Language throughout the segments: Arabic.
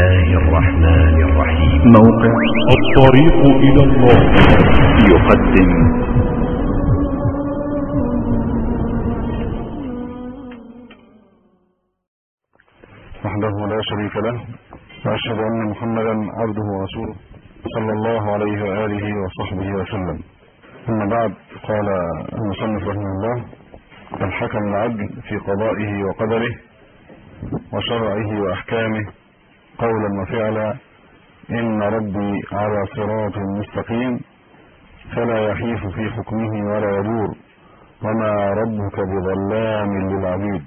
الله الرحمن الرحيم موقع الطريق إلى الله. يقدم. وحده لا شريك له. وأشهد أن محمدا عبده ورسوله صلى الله عليه وآله وصحبه وسلم. أما بعد قال المصنف رحمه الله الحكم العدل في قضائه وقدره وشرعه وأحكامه قولا وفعلا إن ربي على صراط مستقيم فلا يحيف في حكمه ولا يدور وما ربك بظلام للعبيد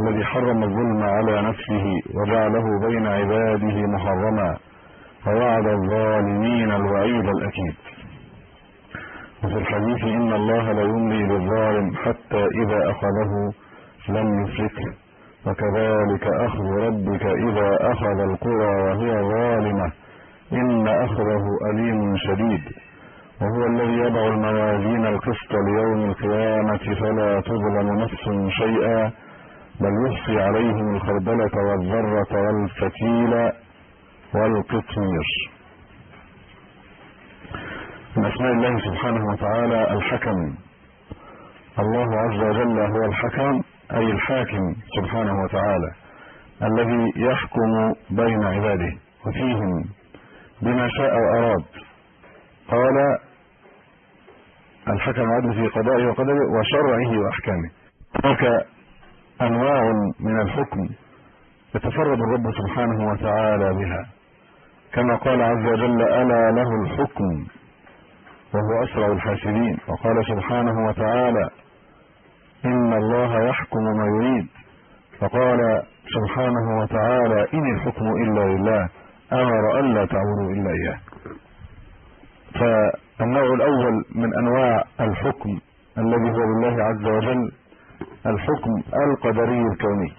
الذي حرم الظلم على نفسه وجعله بين عباده محرما ووعد الظالمين الوعيد الأكيد. وفي الحديث إن الله لا يملي للظالم حتى إذا أخذه لم يفلته وكذلك أخذ ربك إذا أخذ القرى وهي ظالمة. إن أخذه أليم شديد. وهو الذي يضع الموازين القسط ليوم القيامة فلا تظلم نفس شيئا بل يحصي عليهم الخردلة والذرة والفتيل والقطمير. من أسماء الله سبحانه وتعالى الحكم. الله عز وجل هو الحكم. أي الحاكم سبحانه وتعالى الذي يحكم بين عباده وفيهم بما شاء وأراد. قال الحكم عدل في قضائه وقدره وشرعه وأحكامه. هناك أنواع من الحكم يتفرد الرب سبحانه وتعالى بها. كما قال عز وجل ألا له الحكم وهو أسرع الحاسبين. وقال سبحانه وتعالى إن الله يحكم ما يريد. فقال سبحانه وتعالى إن الحكم إلا لله. أمر ألا تعبدوا إلا إياه. فالنوع الأول من أنواع الحكم الذي هو لله عز وجل الحكم القدري الكوني.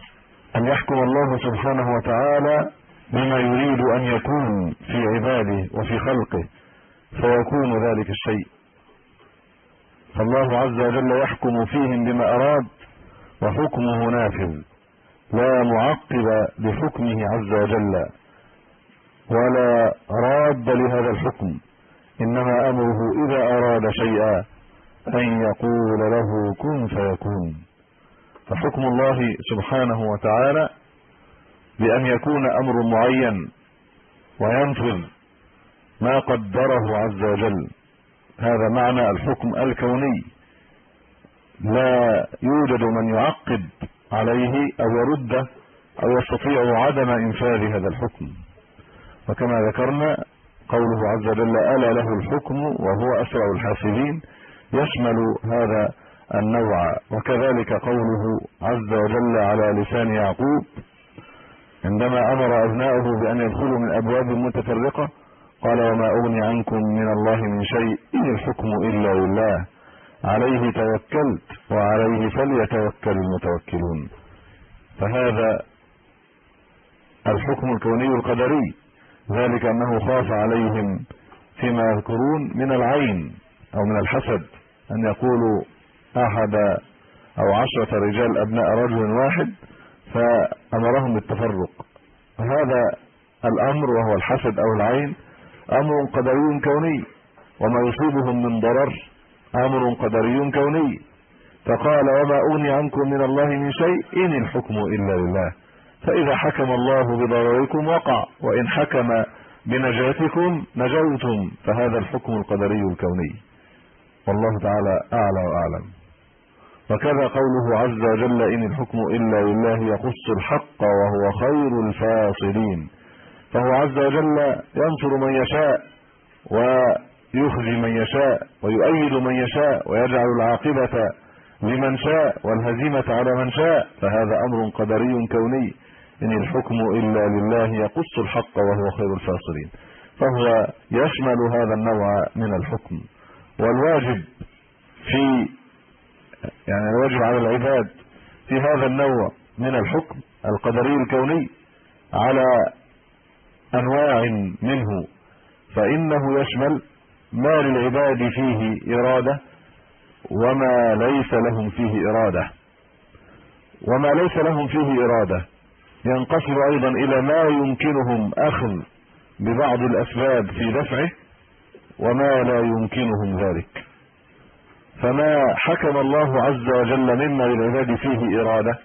أن يحكم الله سبحانه وتعالى بما يريد أن يكون في عباده وفي خلقه فيكون ذلك الشيء. فالله عز وجل يحكم فيهم بما أراد وحكمه نافذ. لا معقب لحكمه عز وجل ولا راد لهذا الحكم. إنما أمره إذا أراد شيئا أن يقول له كن فيكون. فحكم الله سبحانه وتعالى بأن يكون أمر معين وينفذ ما قدره عز وجل. هذا معنى الحكم الكوني. لا يوجد من يعقب عليه أو يرده أو يستطيع عدم إنفاذ هذا الحكم. وكما ذكرنا قوله عز وجل ألا له الحكم وهو أسرع الحاسبين. يشمل هذا النوع. وكذلك قوله عز وجل على لسان يعقوب عندما أمر أبنائه بأن يدخلوا من أبواب متفرقة قال وما أغني عنكم من الله من شيء إن الحكم إلا لله. عليه توكلت وعليه فليتوكل المتوكلون. فهذا الحكم الكوني القدري. ذلك أنه خاف عليهم فيما يذكرون من العين أو من الحسد. أن يقولوا أحد أو عشرة رجال أبناء رجل واحد فأمرهم بالتفرق. هذا الأمر وهو الحسد أو العين أمر قدري كوني وما يصيبهم من ضرر أمر قدري كوني. فقال وما أغني عنكم من الله من شيء إن الحكم إلا لله. فإذا حكم الله بضرركم وقع وإن حكم بنجاتكم نجوتم فهذا الحكم القدري الكوني. والله تعالى أعلى وأعلم. وكذا قوله عز وجل إن الحكم إلا لله يقص الحق وهو خير الفاصلين. فهو عز وجل ينصر من يشاء ويخزي من يشاء ويؤيد من يشاء ويجعل العاقبة لمن شاء والهزيمة على من شاء فهذا أمر قدري كوني إن الحكم إلا لله يقص الحق وهو خير الفاصلين فهو يشمل هذا النوع من الحكم والواجب في يعني الواجب على العباد في هذا النوع من الحكم القدري الكوني على أنواع منه فإنه يشمل ما للعباد فيه إرادة وما ليس لهم فيه إرادة. وما ليس لهم فيه إرادة ينقسم أيضا إلى ما يمكنهم أخذ ببعض الأسباب في دفعه وما لا يمكنهم ذلك. فما حكم الله عز وجل مما للعباد فيه إرادة؟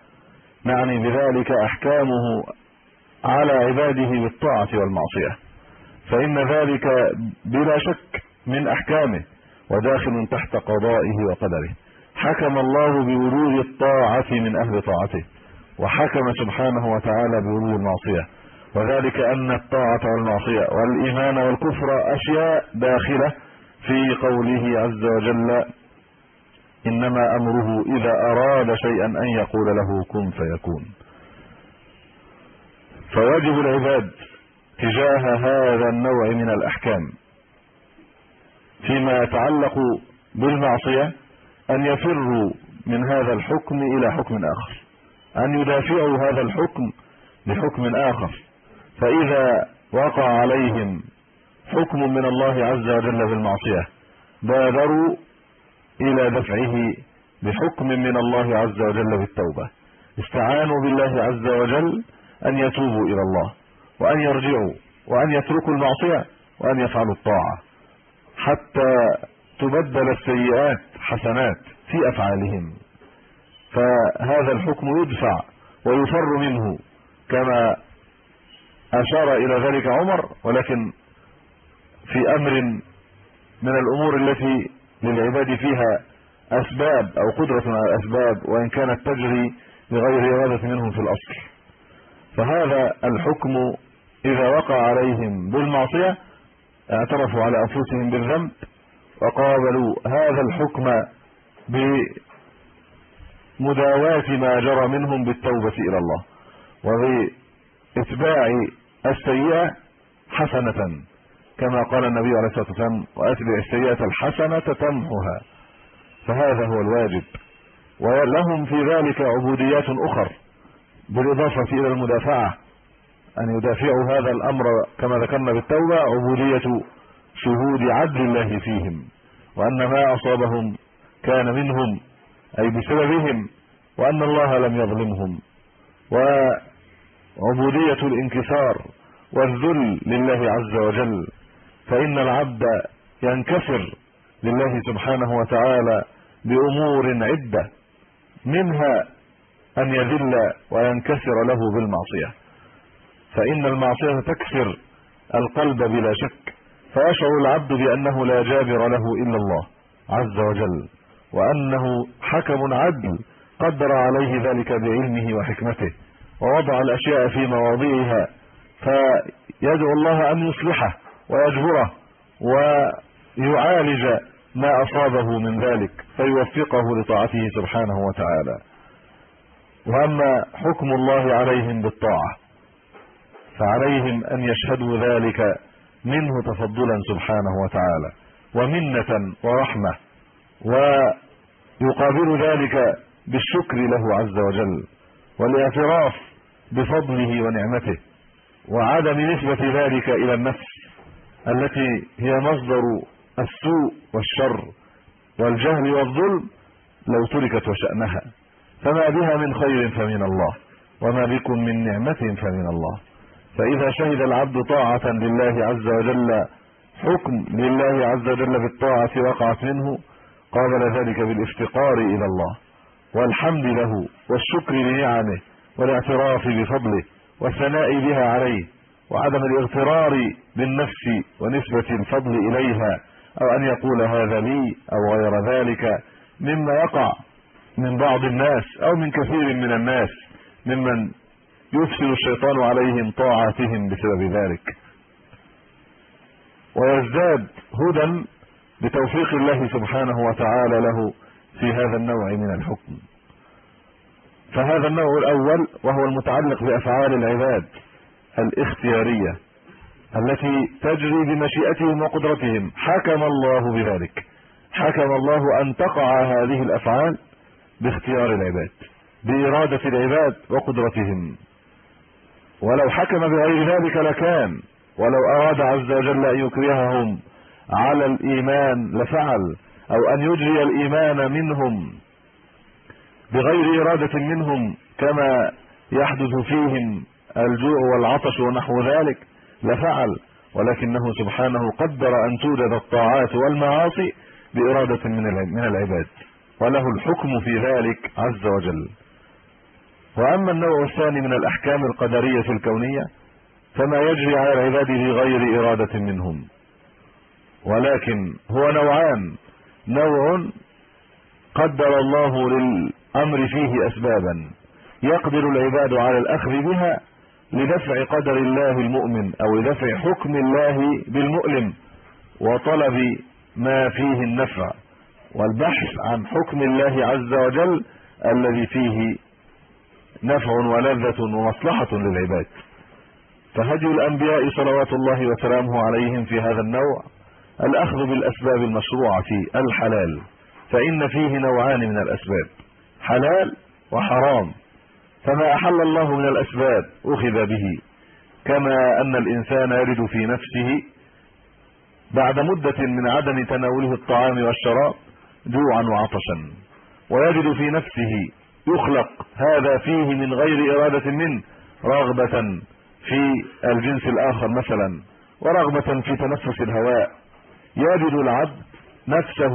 نعني بذلك أحكامه على عباده بالطاعة والمعصية. فإن ذلك بلا شك من أحكامه وداخل تحت قضائه وقدره. حكم الله بوجود الطاعة من أهل طاعته وحكم سبحانه وتعالى بوجود المعصية. وذلك أن الطاعة والمعصية والإيمان والكفر أشياء داخلة في قوله عز وجل إنما أمره إذا أراد شيئا أن يقول له كن فيكون فواجب العباد تجاه هذا النوع من الأحكام فيما يتعلق بالمعصية أن يفروا من هذا الحكم إلى حكم آخر أن يدافعوا هذا الحكم بحكم آخر. فإذا وقع عليهم حكم من الله عز وجل بالمعصية بادروا إلى دفعه بحكم من الله عز وجل بالتوبة. استعانوا بالله عز وجل أن يتوبوا إلى الله وأن يرجعوا وأن يتركوا المعصية وأن يفعلوا الطاعة. حتى تبدل السيئات حسنات في أفعالهم. فهذا الحكم يدفع ويفر منه كما أشار إلى ذلك عمر ولكن في أمر من الأمور التي للعباد فيها أسباب أو قدرة على الأسباب وإن كانت تجري بغير إرادة منهم في الأصل. فهذا الحكم إذا وقع عليهم بالمعصية اعترفوا على أنفسهم بالذنب وقابلوا هذا الحكم بمداواة ما جرى منهم بالتوبة إلى الله وبإتباع السيئة حسنة كما قال النبي عليه الصلاة والسلام وأتبع السيئة الحسنة تمحها فهذا هو الواجب ولهم في ذلك عبوديات أخر بالإضافة إلى المدافعة أن يدافعوا هذا الأمر كما ذكرنا بالتوبة عبودية شهود عدل الله فيهم وأن ما أصابهم كان منهم أي بسببهم وأن الله لم يظلمهم. وعبودية الانكسار والذل لله عز وجل فإن العبد ينكسر لله سبحانه وتعالى بأمور عدة منها أن يذل وينكسر له بالمعصية. فإن المعصية تكسر القلب بلا شك. فيشعر العبد بأنه لا جابر له إلا الله عز وجل وأنه حكم عدل قدر عليه ذلك بعلمه وحكمته ووضع الأشياء في مواضعها فيدعو الله أن يصلحه ويجبره ويعالج ما أصابه من ذلك فيوفقه لطاعته سبحانه وتعالى. وأما حكم الله عليهم بالطاعة فعليهم أن يشهدوا ذلك منه تفضلا سبحانه وتعالى ومنة ورحمة ويقابل ذلك بالشكر له عز وجل والاعتراف بفضله ونعمته وعدم نسبة ذلك إلى النفس التي هي مصدر السوء والشر والجهل والظلم لو تركت وشأنها. فما بها من خير فمن الله وما بكم من نعمة فمن الله. فإذا شهد العبد طاعة لله عز وجل حكم لله عز وجل بالطاعة وقعت منه قابل ذلك بالافتقار إلى الله. والحمد له والشكر لنعمه والاعتراف بفضله والثناء بها عليه وعدم الاغترار بالنفس ونسبة الفضل إليها أو أن يقول هذا لي أو غير ذلك مما يقع. من بعض الناس أو من كثير من الناس ممن يفسد الشيطان عليهم طاعاتهم بسبب ذلك. ويزداد هدى بتوفيق الله سبحانه وتعالى له في هذا النوع من الحكم. فهذا النوع الأول وهو المتعلق بأفعال العباد الاختيارية التي تجري بمشيئتهم وقدرتهم. حكم الله بذلك. حكم الله أن تقع هذه الأفعال باختيار العباد بإرادة العباد وقدرتهم. ولو حكم بغير ذلك لكان ولو أراد عز وجل أن يكرههم على الإيمان لفعل أو أن يجري الإيمان منهم بغير إرادة منهم كما يحدث فيهم الجوع والعطش ونحو ذلك لفعل. ولكنه سبحانه قدر أن توجد الطاعات والمعاصي بإرادة من من العباد. وله الحكم في ذلك عز وجل. وأما النوع الثاني من الأحكام القدرية الكونية فما يجري على العباد بغير إرادة منهم. ولكن هو نوعان. نوع قدر الله للأمر فيه اسبابا. يقدر العباد على الأخذ بها لدفع قدر الله المؤمن أو لدفع حكم الله بالمؤلم وطلب ما فيه النفع. والبحث عن حكم الله عز وجل الذي فيه نفع ولذة ومصلحة للعباد. فهدي الأنبياء صلوات الله وسلامه عليهم في هذا النوع الأخذ بالأسباب المشروعة الحلال فإن فيه نوعان من الأسباب حلال وحرام. فما أحل الله من الأسباب أخذ به كما أن الإنسان يجد في نفسه بعد مدة من عدم تناوله الطعام والشراب جوعا وعطشا. ويجد في نفسه يخلق هذا فيه من غير إرادة منه رغبة في الجنس الآخر مثلا ورغبة في تنفس الهواء. يجد العبد نفسه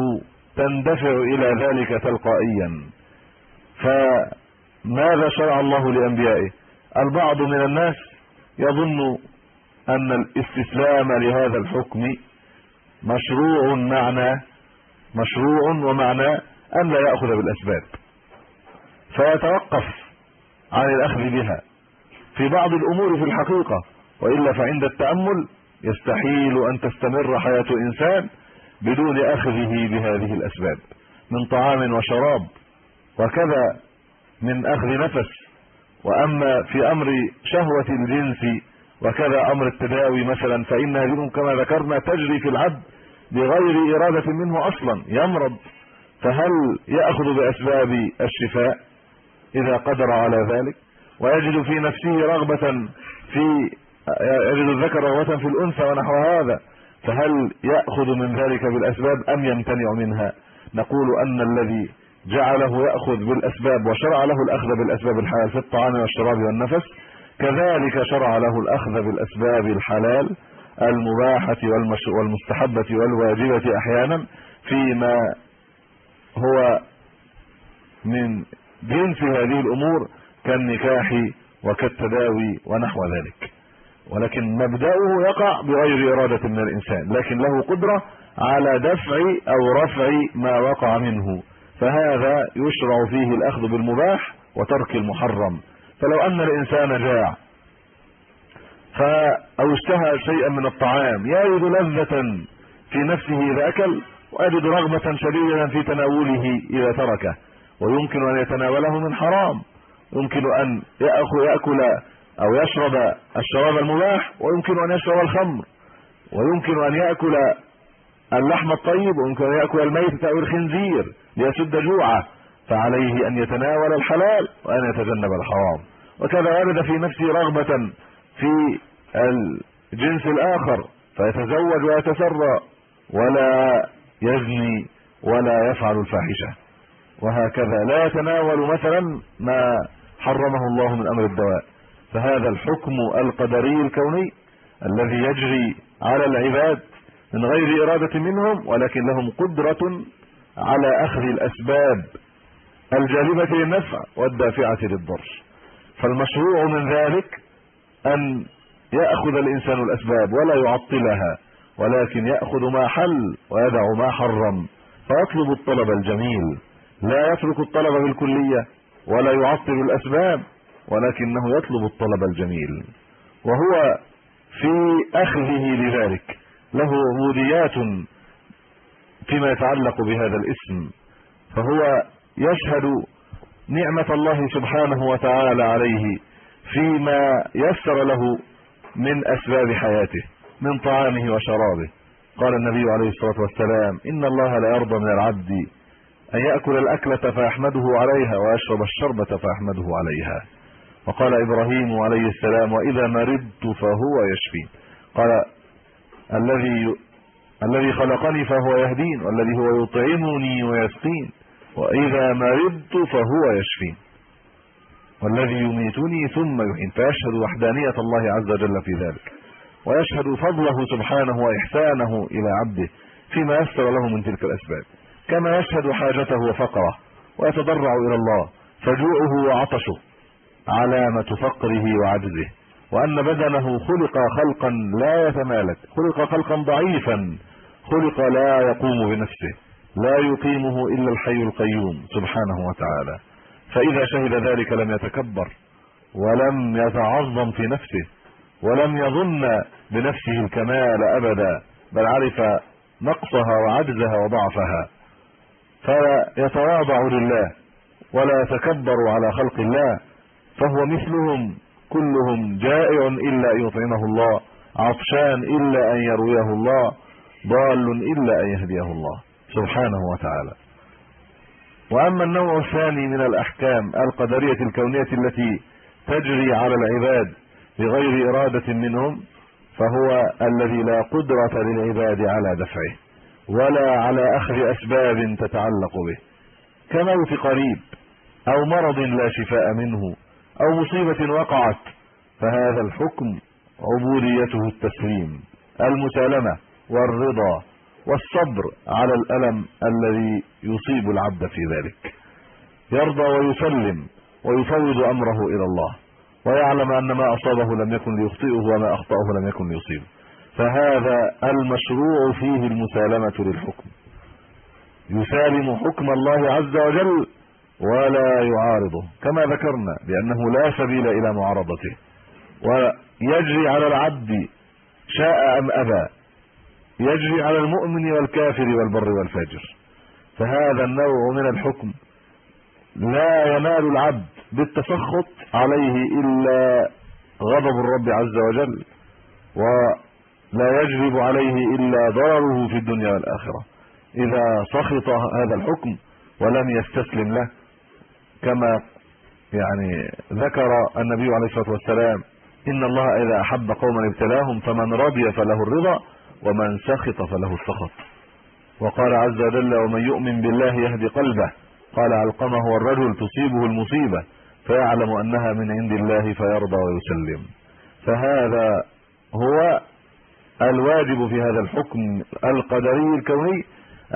تندفع إلى ذلك تلقائيا. فماذا شرع الله لأنبيائه؟ البعض من الناس يظن أن الاستسلام لهذا الحكم مشروع معنى مشروع ومعنى أن لا يأخذ بالأسباب. فيتوقف عن الأخذ بها. في بعض الأمور في الحقيقة وإلا فعند التأمل يستحيل أن تستمر حياة إنسان بدون أخذه بهذه الأسباب. من طعام وشراب وكذا من أخذ نفس. وأما في أمر شهوة الجنس وكذا أمر التداوي مثلا فان هذه كما ذكرنا تجري في العبد بغير إرادة منه أصلا. يمرض فهل يأخذ بأسباب الشفاء إذا قدر على ذلك؟ ويجد في نفسه رغبة في يجد الذكر رغبة في الأنثى ونحو هذا فهل يأخذ من ذلك بالأسباب أم يمتنع منها؟ نقول أن الذي جعله يأخذ بالأسباب وشرع له الأخذ بالأسباب الحلال في الطعام والشراب والنفس كذلك شرع له الأخذ بالأسباب الحلال المباحة والمستحبة والواجبة أحيانا فيما هو من جنس هذه الأمور كالنكاح وكالتداوي ونحو ذلك. ولكن مبدأه يقع بغير إرادة من الإنسان لكن له قدرة على دفع أو رفع ما وقع منه. فهذا يشرع فيه الأخذ بالمباح وترك المحرم. فلو أن الإنسان جاع أو اشتهى شيئا من الطعام. يجد لذة في نفسه إذا أكل ويجد رغبة شديدة في تناوله إذا تركه. ويمكن أن يتناوله من حرام. يمكن أن ياكل يأكل أو يشرب الشراب المباح ويمكن أن يشرب الخمر. ويمكن أن يأكل اللحم الطيب ويمكن أن يأكل الميت أو الخنزير ليسد جوعه. فعليه أن يتناول الحلال وأن يتجنب الحرام. وكذا ورد في نفسه رغبة في الجنس الآخر فيتزوج ويتسرى ولا يزني ولا يفعل الفاحشة. وهكذا لا يتناول مثلا ما حرمه الله من أمر الدواء. فهذا الحكم القدري الكوني الذي يجري على العباد من غير إرادة منهم ولكن لهم قدرة على أخذ الأسباب الجالبة للنفع والدافعة للضر فالمشروع من ذلك أن يأخذ الإنسان الأسباب ولا يعطلها ولكن يأخذ ما حل ويدع ما حرم فيطلب الطلب الجميل. لا يترك الطلب بالكليه ولا يعطل الأسباب ولكنه يطلب الطلب الجميل. وهو في أخذه لذلك. له عبوديات فيما يتعلق بهذا الاسم. فهو يشهد نعمة الله سبحانه وتعالى عليه. فيما يسر له من أسباب حياته من طعامه وشرابه. قال النبي عليه الصلاة والسلام إن الله لا يرضى من العبد أن يأكل الأكلة فيحمده عليها ويشرب الشربة فيحمده عليها. وقال إبراهيم عليه السلام وإذا مرضت فهو يشفين. قال الذي الذي خلقني فهو يهدين والذي هو يطعمني ويسقين. وإذا مرضت فهو يشفين. والذي يميتني ثم يحين فيشهد وحدانية الله عز وجل في ذلك ويشهد فضله سبحانه وإحسانه إلى عبده فيما يسر له من تلك الأسباب. كما يشهد حاجته وفقره ويتضرع إلى الله فجوعه وعطشه علامة فقره وعجزه وأن بدنه خلق خلقا لا يتمالك خلق خلقا ضعيفا خلق لا يقوم بنفسه لا يقيمه إلا الحي القيوم سبحانه وتعالى. فإذا شهد ذلك لم يتكبر ولم يتعظم في نفسه ولم يظن بنفسه الكمال أبدا بل عرف نقصها وعجزها وضعفها. فيتواضع لله ولا يتكبر على خلق الله فهو مثلهم كلهم جائع إلا أن يطعمه الله عطشان إلا أن يرويه الله ضال إلا أن يهديه الله سبحانه وتعالى. وأما النوع الثاني من الأحكام القدرية الكونية التي تجري على العباد بغير إرادة منهم فهو الذي لا قدرة للعباد على دفعه ولا على أخذ أسباب تتعلق به. كموت قريب أو مرض لا شفاء منه أو مصيبة وقعت فهذا الحكم عبوديته التسليم المسالمة والرضا. والصبر على الألم الذي يصيب العبد في ذلك. يرضى ويسلم ويفوض أمره إلى الله ويعلم أن ما أصابه لم يكن ليخطئه وما أخطأه لم يكن ليصيبه. فهذا المشروع فيه المسالمة للحكم. يسالم حكم الله عز وجل ولا يعارضه كما ذكرنا بأنه لا سبيل إلى معارضته. ويجري على العبد شاء أم أبى يجري على المؤمن والكافر والبر والفاجر فهذا النوع من الحكم لا ينال العبد بالتسخط عليه إلا غضب الرب عز وجل ولا يجلب عليه إلا ضرره في الدنيا والآخرة. إذا سخط هذا الحكم ولم يستسلم له كما يعني ذكر النبي عليه الصلاة والسلام إن الله إذا أحب قوما ابتلاهم فمن رضي فله الرضا ومن سخط فله السخط. وقال عز وجل ومن يؤمن بالله يهدي قلبه. قال علقمه الرجل تصيبه المصيبة فيعلم أنها من عند الله فيرضى ويسلم. فهذا هو الواجب في هذا الحكم القدري الكوني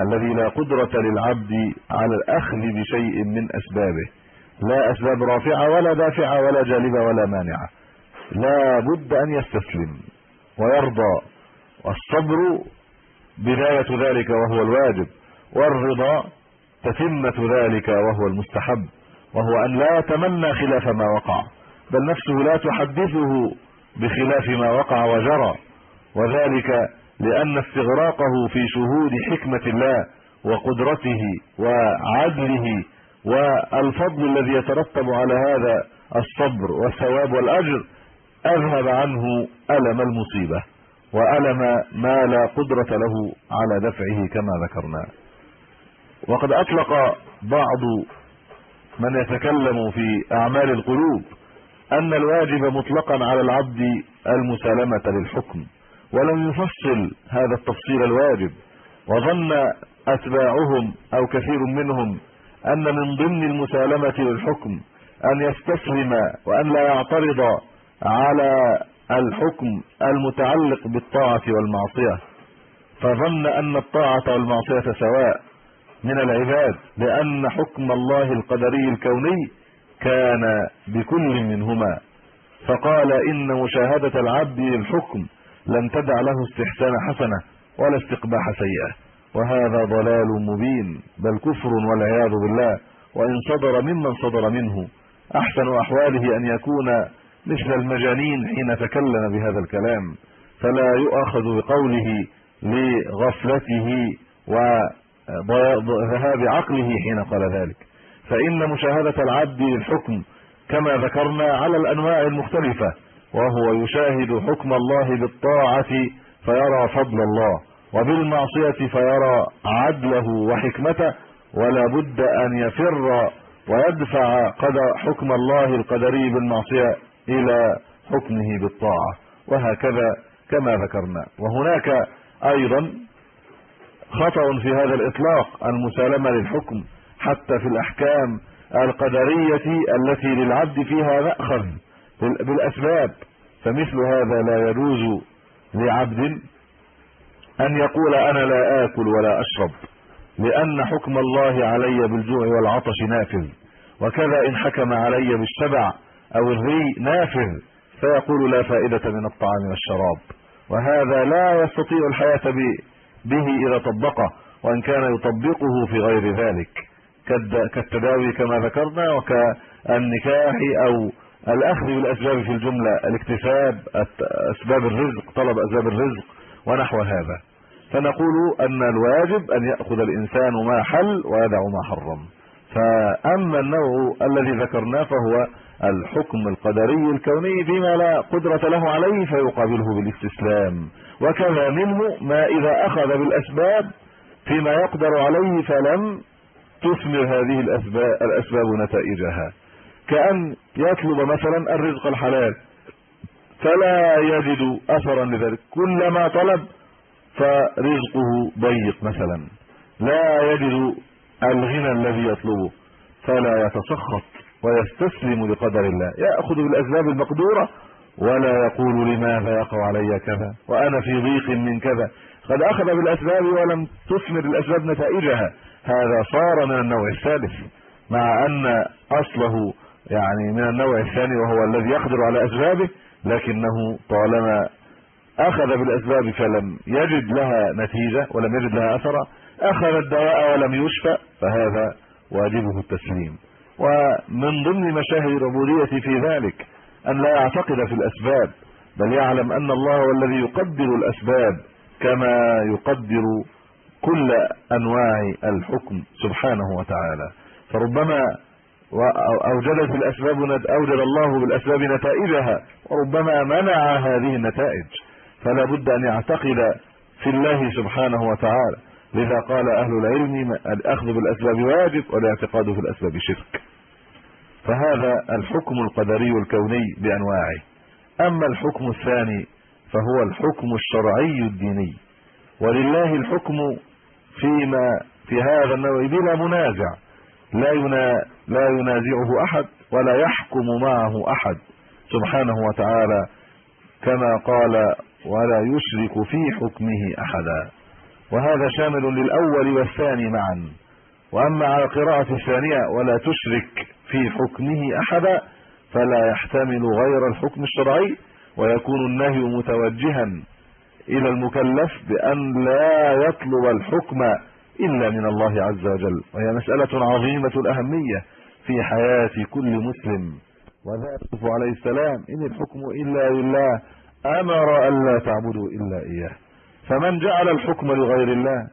الذي لا قدرة للعبد على الأخذ بشيء من أسبابه. لا أسباب رافعة ولا دافعة ولا جالبة ولا مانعة. لا بد أن يستسلم ويرضى. والصبر بداية ذلك وهو الواجب والرضا تتمة ذلك وهو المستحب وهو أن لا يتمنى خلاف ما وقع بل نفسه لا تحدثه بخلاف ما وقع وجرى وذلك لأن استغراقه في شهود حكمة الله وقدرته وعدله والفضل الذي يترتب على هذا الصبر والثواب والأجر أذهب عنه ألم المصيبة. وألم ما لا قدرة له على دفعه كما ذكرنا. وقد أطلق بعض من يتكلم في أعمال القلوب أن الواجب مطلقا على العبد المسالمة للحكم ولم يفصل هذا التفصيل الواجب. وظن أتباعهم أو كثير منهم أن من ضمن المسالمة للحكم أن يستسلم وأن لا يعترض على الحكم المتعلق بالطاعة والمعصية. فظن أن الطاعة والمعصية سواء من العباد لأن حكم الله القدري الكوني كان بكل منهما. فقال إن مشاهدة العبد للحكم لن تدع له استحسان حسنة ولا استقباح سيئة. وهذا ضلال مبين بل كفر والعياذ بالله. وإن صدر ممن صدر منه أحسن أحواله أن يكون مثل المجانين حين تكلم بهذا الكلام فلا يؤخذ بقوله لغفلته وذهاب عقله حين قال ذلك. فإن مشاهدة العبد للحكم كما ذكرنا على الأنواع المختلفة وهو يشاهد حكم الله بالطاعة فيرى فضل الله وبالمعصية فيرى عدله وحكمته ولا بد أن يفر ويدفع قدر حكم الله القدري بالمعصية. إلى حكمه بالطاعة وهكذا كما ذكرنا. وهناك أيضا خطأ في هذا الإطلاق المسالمة للحكم حتى في الأحكام القدرية التي للعبد فيها مأخذ بالأسباب. فمثل هذا لا يجوز لعبد أن يقول أنا لا آكل ولا أشرب لأن حكم الله علي بالجوع والعطش نافذ. وكذا إن حكم علي بالشبع أو الري نافذ فيقول لا فائدة من الطعام والشراب. وهذا لا يستطيع الحياة به إذا طبقه وإن كان يطبقه في غير ذلك. كالتداوي كما ذكرنا وكالنكاح أو الأخذ بالأسباب في الجملة الاكتساب أسباب الرزق طلب أسباب الرزق ونحو هذا. فنقول أن الواجب أن يأخذ الإنسان ما حل ويدع ما حرم. فأما النوع الذي ذكرناه فهو الحكم القدري الكوني فيما لا قدرة له عليه فيقابله بالاستسلام. وكذا منه ما إذا أخذ بالأسباب فيما يقدر عليه فلم تثمر هذه الأسباب, الأسباب نتائجها. كأن يطلب مثلا الرزق الحلال فلا يجد أثرا لذلك. كلما طلب فرزقه ضيق مثلا. لا يجد الغنى الذي يطلبه فلا يتسخط. ويستسلم لقدر الله. يأخذ بالأسباب المقدورة ولا يقول لماذا يقع علي كذا وأنا في ضيق من كذا. قد أخذ بالأسباب ولم تثمر الأسباب نتائجها. هذا صار من النوع الثالث مع أن أصله يعني من النوع الثاني وهو الذي يقدر على أسبابه لكنه طالما أخذ بالأسباب فلم يجد لها نتيجة ولم يجد لها أثرا أخذ الدواء ولم يشفى فهذا واجبه التسليم. ومن ضمن مشاهد العبوديه في ذلك أن لا يعتقد في الأسباب بل يعلم أن الله هو الذي يقدر الأسباب كما يقدر كل أنواع الحكم سبحانه وتعالى. فربما اوجدت الأسباب أوجد الله بالأسباب نتائجها وربما منع هذه النتائج. فلا بد أن يعتقد في الله سبحانه وتعالى. لذا قال أهل العلم الأخذ بالأسباب واجب والاعتقاد في الأسباب شرك. فهذا الحكم القدري الكوني بأنواعه. أما الحكم الثاني فهو الحكم الشرعي الديني. ولله الحكم فيما في هذا النوع بلا منازع. لا ينا لا ينازعه أحد ولا يحكم معه أحد. سبحانه وتعالى كما قال ولا يشرك في حكمه أحدا. وهذا شامل للأول والثاني معا. وأما على القراءة الثانية ولا تشرك في حكمه أحدا فلا يحتمل غير الحكم الشرعي ويكون النهي متوجها إلى المكلف بأن لا يطلب الحكم إلا من الله عز وجل. وهي مسألة عظيمة الأهمية في حياة كل مسلم. وذا عليه السلام إن الحكم إلا لله أمر الا تعبدوا إلا إياه. فمن جعل الحكم لغير الله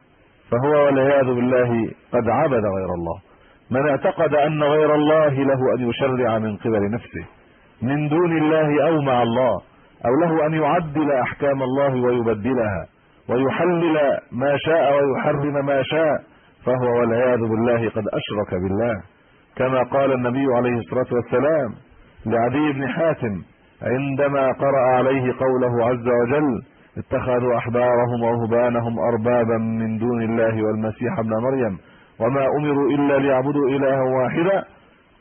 فهو والعياذ بالله قد عبد غير الله. من اعتقد أن غير الله له أن يشرع من قبل نفسه من دون الله أو مع الله أو له أن يعدل أحكام الله ويبدلها ويحلل ما شاء ويحرم ما شاء فهو والعياذ بالله قد أشرك بالله. كما قال النبي عليه الصلاة والسلام لعدي بن حاتم عندما قرأ عليه قوله عز وجل اتخذوا أحبارهم ورهبانهم أربابا من دون الله والمسيح ابن مريم. وما أمروا إلا ليعبدوا إلها واحدا.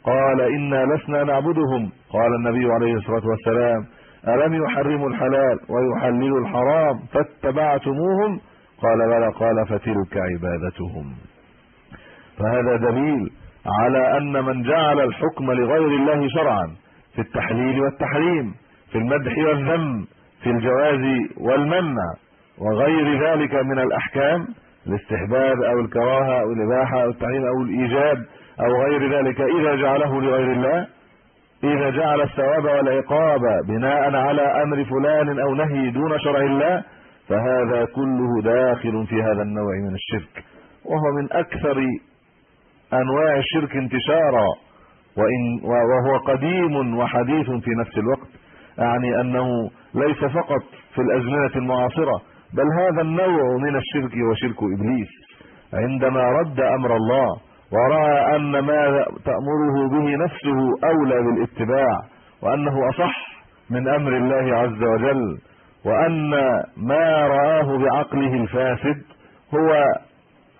قال إنا لسنا نعبدهم. قال النبي عليه الصلاة والسلام ألم يحرموا الحلال ويحللوا الحرام فاتبعتموهم؟ قال بلى قال فتلك عبادتهم. فهذا دليل على أن من جعل الحكم لغير الله شرعا في التحليل والتحريم في المدح والذم في الجواز والمنع وغير ذلك من الأحكام الاستحباب أو الكراهة أو الإباحة أو التحريم أو الإيجاب أو غير ذلك إذا جعله لغير الله إذا جعل الثواب والعقاب بناء على أمر فلان أو نهي دون شرع الله فهذا كله داخل في هذا النوع من الشرك. وهو من أكثر أنواع الشرك انتشارا وان وهو قديم وحديث في نفس الوقت. يعني أنه ليس فقط في الأزمنة المعاصرة بل هذا النوع من الشرك وشرك إبليس. عندما رد أمر الله ورأى أن ما تأمره به نفسه أولى بالاتباع وأنه أصح من أمر الله عز وجل وأن ما رآه بعقله الفاسد هو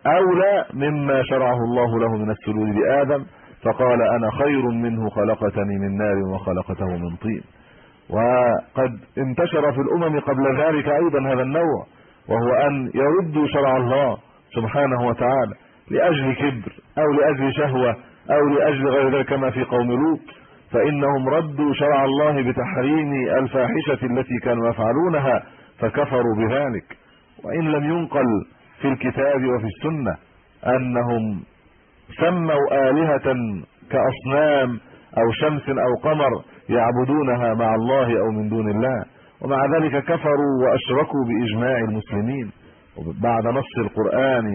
أولى مما شرعه الله له من السجود لآدم فقال أنا خير منه خلقتني من نار وخلقته من طين. وقد انتشر في الأمم قبل ذلك أيضا هذا النوع وهو أن يردوا شرع الله سبحانه وتعالى لأجل كبر أو لأجل شهوة أو لأجل غير ذلك كما في قوم لوط فإنهم ردوا شرع الله بتحريم الفاحشة التي كانوا يفعلونها فكفروا بذلك. وإن لم ينقل في الكتاب وفي السنة أنهم سموا آلهة كأصنام أو شمس أو قمر يعبدونها مع الله أو من دون الله. ومع ذلك كفروا وأشركوا بإجماع المسلمين. بعد نص القرآن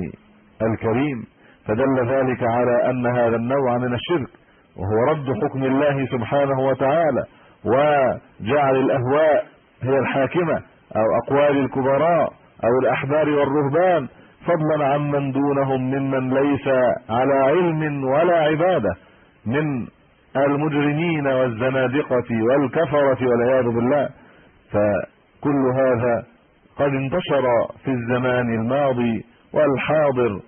الكريم فدل ذلك على أن هذا النوع من الشرك وهو رد حكم الله سبحانه وتعالى. وجعل الأهواء هي الحاكمة أو أقوال الكبراء أو الأحبار والرهبان فضلا عمن دونهم ممن ليس على علم ولا عبادة من المجرمين والزنادقة والكفرة والعياذ بالله. فكل هذا قد انتشر في الزمان الماضي والحاضر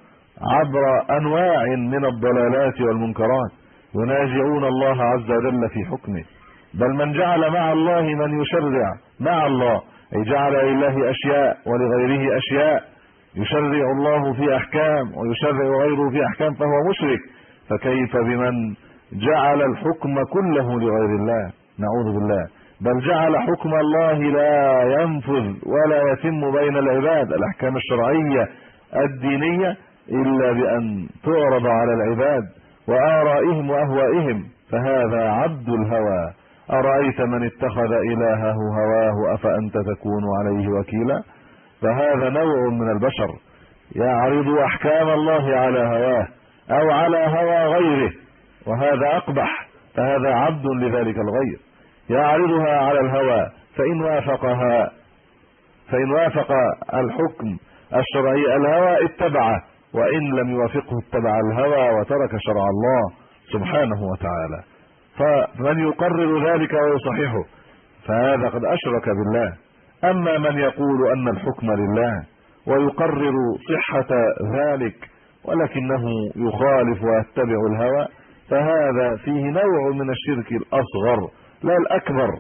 عبر أنواع من الضلالات والمنكرات. ينازعون الله عز وجل في حكمه. بل من جعل مع الله من يشرع مع الله أي جعل لله أشياء ولغيره أشياء يشرع الله في أحكام ويشرع غيره في أحكام فهو مشرك. فكيف بمن جعل الحكم كله لغير الله. نعوذ بالله. بل جعل حكم الله لا ينفذ ولا يتم بين العباد. الأحكام الشرعية الدينية إلا بأن تعرض على العباد وآرائهم وأهوائهم. فهذا عبد الهوى. أرأيت من اتخذ إلهه هواه؟ أفأنت تكون عليه وكيلا؟ فهذا نوع من البشر. يعرض أحكام الله على هواه أو على هوى غيره. وهذا أقبح فهذا عبد لذلك الغير. يعرضها على الهوى فإن وافقها فإن وافق الحكم الشرعي الهوى اتبعه وإن لم يوافقه اتبع الهوى وترك شرع الله سبحانه وتعالى. فمن يقرر ذلك ويصححه فهذا قد أشرك بالله. أما من يقول أن الحكم لله ويقرر صحة ذلك ولكنه يخالف ويتبع الهوى فهذا فيه نوع من الشرك الأصغر لا الأكبر.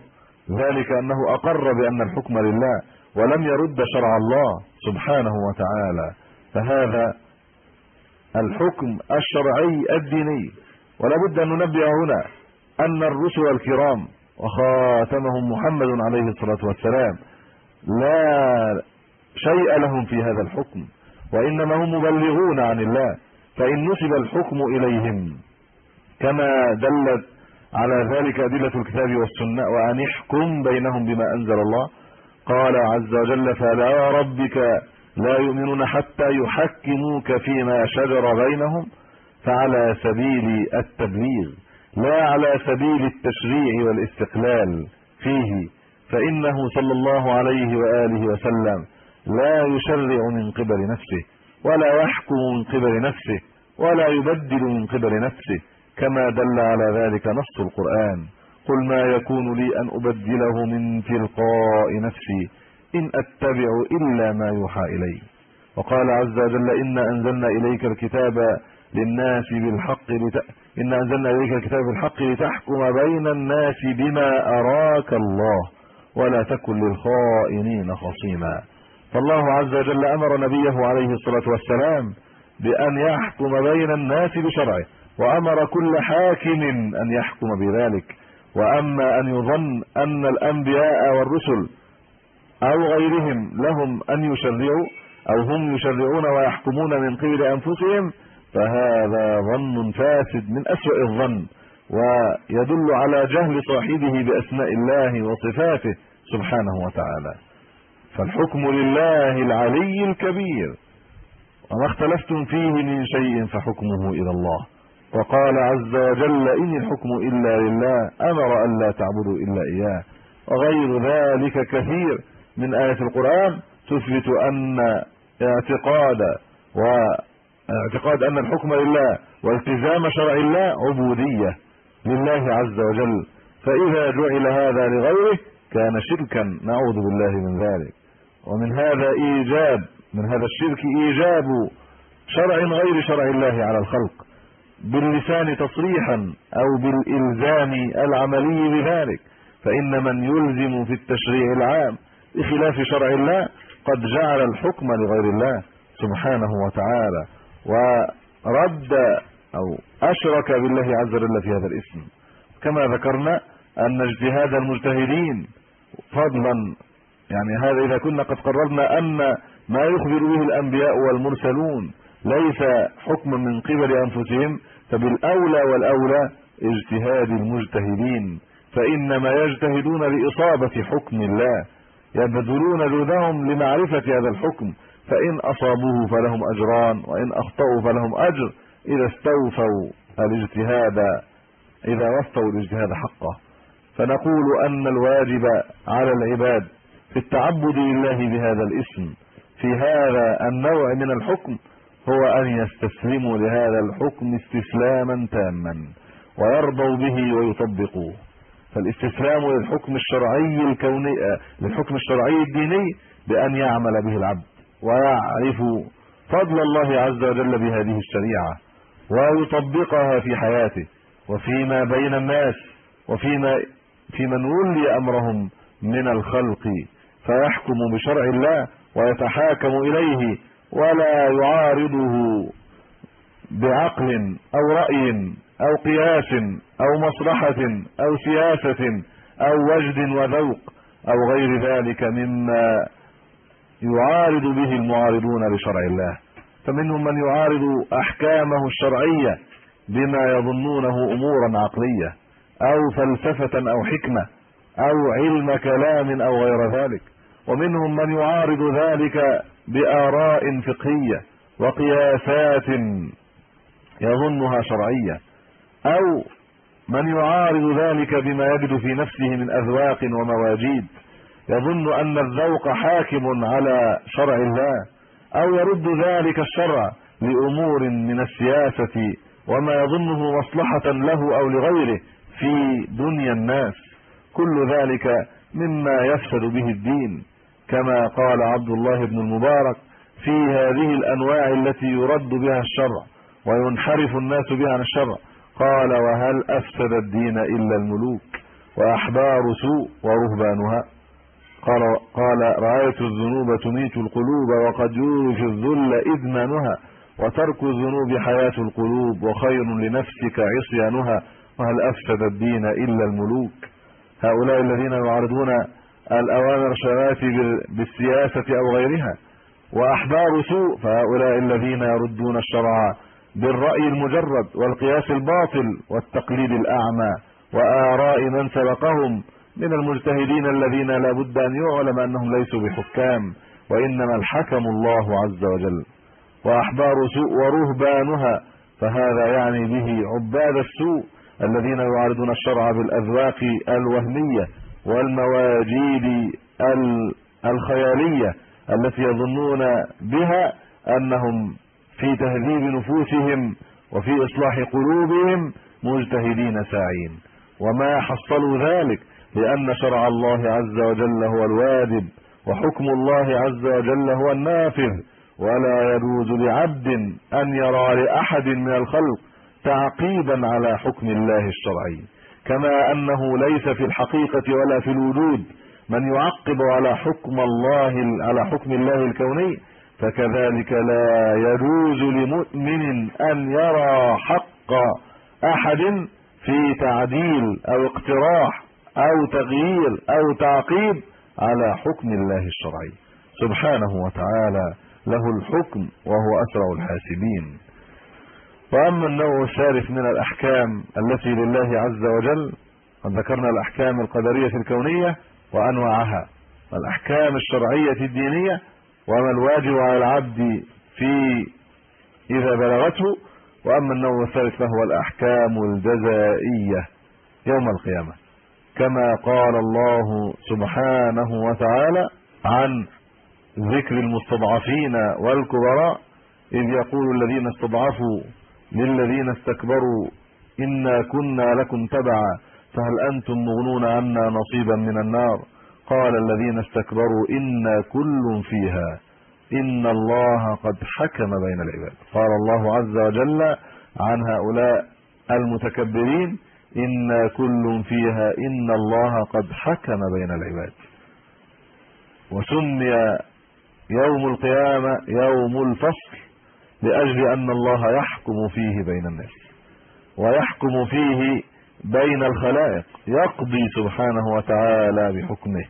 ذلك أنه أقر بأن الحكم لله ولم يرد شرع الله سبحانه وتعالى. فهذا الحكم الشرعي الديني. ولا بد أن ننبه هنا أن الرسل الكرام وخاتمهم محمد عليه الصلاة والسلام لا شيء لهم في هذا الحكم وإنما هم مبلغون عن الله فإن نسب الحكم إليهم. كما دلت على ذلك أدلة الكتاب والسنة وأن يحكم بينهم بما أنزل الله. قال عز وجل فلا ربك لا يؤمنون حتى يحكموك فيما شجر بينهم فعلى سبيل التبليغ لا على سبيل التشريع والاستقلال فيه فإنه صلى الله عليه وآله وسلم لا يشرع من قبل نفسه ولا يحكم من قبل نفسه ولا يبدل من قبل نفسه. كما دل على ذلك نص القرآن. قل ما يكون لي أن أبدله من تلقاء نفسي إن أتبع إلا ما يوحى إلي. وقال عز وجل إنا أنزلنا إليك الكتاب للناس بالحق لت... إنا أنزلنا إليك الكتاب بالحق لتحكم بين الناس بما أراك الله ولا تكن للخائنين خصيما. فالله عز وجل أمر نبيه عليه الصلاة والسلام بأن يحكم بين الناس بشرعه. وأمر كل حاكم أن يحكم بذلك. وأما أن يظن أن الأنبياء والرسل أو غيرهم لهم أن يشرعوا أو هم يشرعون ويحكمون من قبل أنفسهم فهذا ظن فاسد من أسوأ الظن ويدل على جهل صاحبه بأسماء الله وصفاته سبحانه وتعالى. فالحكم لله العلي الكبير. وما اختلفتم فيه من شيء فحكمه إلى الله. وقال عز وجل ان الحكم إلا لله أمر أن لا تعبدوا إلا إياه. وغير ذلك كثير من آيات القرآن تثبت أن اعتقاد واعتقاد أن الحكم لله والتزام شرع الله عبودية لله عز وجل. فإذا جعل هذا لغيره كان شركا نعوذ بالله من ذلك. ومن هذا إيجاب من هذا الشرك إيجاب شرع غير شرع الله على الخلق. باللسان تصريحا أو بالإلزام العملي بذلك فإن من يلزم في التشريع العام بخلاف شرع الله قد جعل الحكم لغير الله سبحانه وتعالى ورد أو أشرك بالله عز وجل في هذا الاسم. كما ذكرنا أن اجتهاد المجتهدين فضلا يعني هذا إذا كنا قد قررنا أن ما يخبر به الأنبياء والمرسلون ليس حكما من قبل أنفسهم فبالأولى والأولى اجتهاد المجتهدين فإنما يجتهدون لإصابة حكم الله يبذلون جهدهم لمعرفة هذا الحكم فإن أصابوه فلهم أجران وإن أخطأوا فلهم أجر إذا استوفوا الاجتهاد إذا وفوا الاجتهاد حقه. فنقول أن الواجب على العباد في التعبد لله بهذا الاسم في هذا النوع من الحكم هو أن يستسلموا لهذا الحكم استسلاما تاما ويرضوا به ويطبقوه. فالاستسلام للحكم الشرعي الكوني للحكم الشرعي الديني بأن يعمل به العبد ويعرف فضل الله عز وجل بهذه الشريعة ويطبقها في حياته وفيما بين الناس وفيما في من ولي أمرهم من الخلق. فيحكم بشرع الله ويتحاكم إليه ولا يعارضه بعقل أو رأي أو قياس أو مصلحة أو سياسة أو وجد وذوق أو غير ذلك مما يعارض به المعارضون لشرع الله. فمنهم من يعارض أحكامه الشرعية بما يظنونه أمورا عقلية أو فلسفة أو حكمة أو علم كلام أو غير ذلك. ومنهم من يعارض ذلك بآراء فقهية وقياسات يظنها شرعية أو من يعارض ذلك بما يجد في نفسه من أذواق ومواجيد يظن أن الذوق حاكم على شرع الله أو يرد ذلك الشرع لأمور من السياسة وما يظنه مصلحة له أو لغيره في دنيا الناس. كل ذلك مما يفسد به الدين. كما قال عبد الله بن المبارك في هذه الأنواع التي يرد بها الشرع وينحرف الناس بها عن الشرع قال وهل أفسد الدين إلا الملوك وأحبار سوء ورهبانها؟ قال قال رأيت الذنوب تميت القلوب وقد يورث الذل ادمانها وترك الذنوب حياة القلوب وخير لنفسك عصيانها. وهل أفسد الدين إلا الملوك؟ هؤلاء الذين يعارضون الأوامر الشرعيه بالسياسة أو غيرها واحبار سوء فهؤلاء الذين يردون الشرع بالرأي المجرد والقياس الباطل والتقليد الأعمى وآراء من سبقهم من المجتهدين الذين لا بد أن يعلم أنهم ليسوا بحكام وإنما الحكم الله عز وجل. واحبار سوء ورهبانها فهذا يعني به عباد السوء الذين يعارضون الشرع بالأذواق الوهمية والمواجيد الخيالية التي يظنون بها أنهم في تهذيب نفوسهم وفي إصلاح قلوبهم مجتهدين ساعين. وما حصلوا ذلك لأن شرع الله عز وجل هو الواجب وحكم الله عز وجل هو النافذ. ولا يجوز لعبد أن يرى لأحد من الخلق تعقيبا على حكم الله الشرعي. كما أنه ليس في الحقيقة ولا في الوجود من يعقب على حكم الله على حكم الله الكوني فكذلك لا يجوز لمؤمن أن يرى حق أحد في تعديل أو اقتراح أو تغيير أو تعقيب على حكم الله الشرعي. سبحانه وتعالى له الحكم وهو أسرع الحاسبين. وأما النوع الثالث من الأحكام التي لله عز وجل قد ذكرنا الأحكام القدرية الكونية وأنواعها. والاحكام الشرعية الدينية وما الواجب على العبد في إذا بلغته. وأما النوع الثالث فهو الأحكام الجزائية يوم القيامة. كما قال الله سبحانه وتعالى عن ذكر المستضعفين والكبراء إذ يقول الذين استضعفوا للذين استكبروا إنا كنا لكم تبعا فهل أنتم مغنون عنا نصيبا من النار؟ قال الذين استكبروا إنا كل فيها. إن الله قد حكم بين العباد. قال الله عز وجل عن هؤلاء المتكبرين إن كل فيها إن الله قد حكم بين العباد. وسمي يوم القيامة يوم الفصل. لأجل أن الله يحكم فيه بين الناس. ويحكم فيه بين الخلائق. يقضي سبحانه وتعالى بحكمه.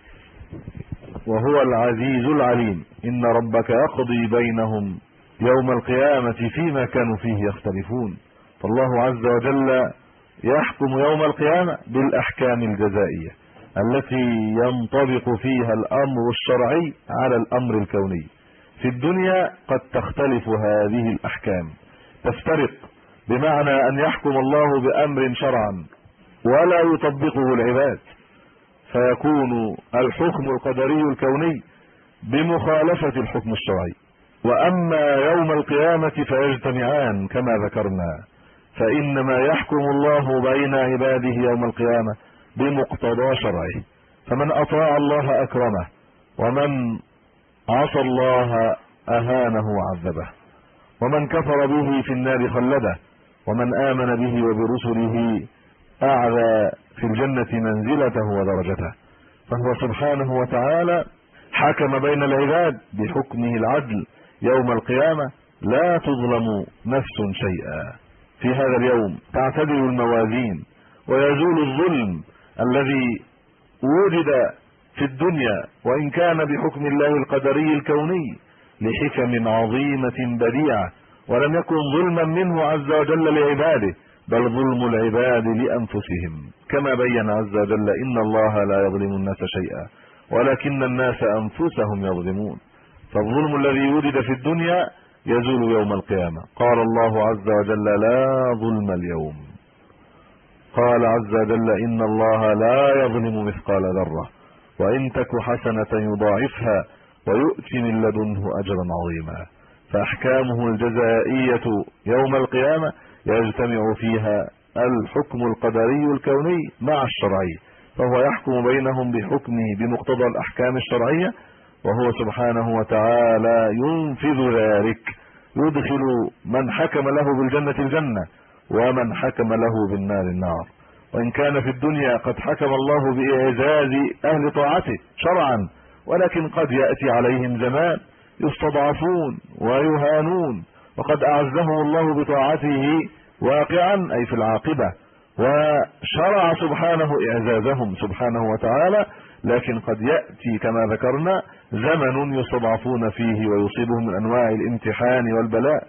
وهو العزيز العليم. إن ربك يقضي بينهم يوم القيامة فيما كانوا فيه يختلفون. فالله عز وجل يحكم يوم القيامة بالأحكام الجزائية التي ينطبق فيها الأمر الشرعي على الأمر الكوني. في الدنيا قد تختلف هذه الأحكام. تفترق بمعنى أن يحكم الله بأمر شرعا ولا يطبقه العباد. فيكون الحكم القدري الكوني بمخالفة الحكم الشرعي. وأما يوم القيامة فيجتمعان كما ذكرنا. فإنما يحكم الله بين عباده يوم القيامة بمقتضى شرعه. فمن أطاع الله أكرمه ومن عصى الله أهانه وعذبه. ومن كفر به في النار خلده. ومن آمن به وبرسله اعلى في الجنة منزلته ودرجته. فهو سبحانه وتعالى حكم بين العباد بحكمه العدل يوم القيامة. لا تظلم نفس شيئا. في هذا اليوم تعتدل الموازين ويزول الظلم الذي وجد في الدنيا وإن كان بحكم الله القدري الكوني لحكم عظيمة بديعة ولم يكن ظلما منه عز وجل لعباده بل ظلم العباد لأنفسهم. كما بين عز وجل إن الله لا يظلم الناس شيئا ولكن الناس أنفسهم يظلمون. فالظلم الذي وجد في الدنيا يزول يوم القيامة. قال الله عز وجل لا ظلم اليوم. قال عز وجل إن الله لا يظلم مثقال ذرة. وإن تك حسنة يضاعفها ويؤتي من لدنه أجرا عظيما. فأحكامه الجزائية يوم القيامة يجتمع فيها الحكم القدري الكوني مع الشرعي فهو يحكم بينهم بحكمه بمقتضى الأحكام الشرعية وهو سبحانه وتعالى ينفذ ذلك. يدخل من حكم له بالجنة الجنة ومن حكم له بالنار النار. وإن كان في الدنيا قد حكم الله بإعزاز أهل طاعته شرعا ولكن قد يأتي عليهم زمان يستضعفون ويهانون وقد أعزهم الله بطاعته واقعا أي في العاقبة وشرع سبحانه إعزازهم سبحانه وتعالى لكن قد يأتي كما ذكرنا زمن يستضعفون فيه ويصيبهم من أنواع الامتحان والبلاء.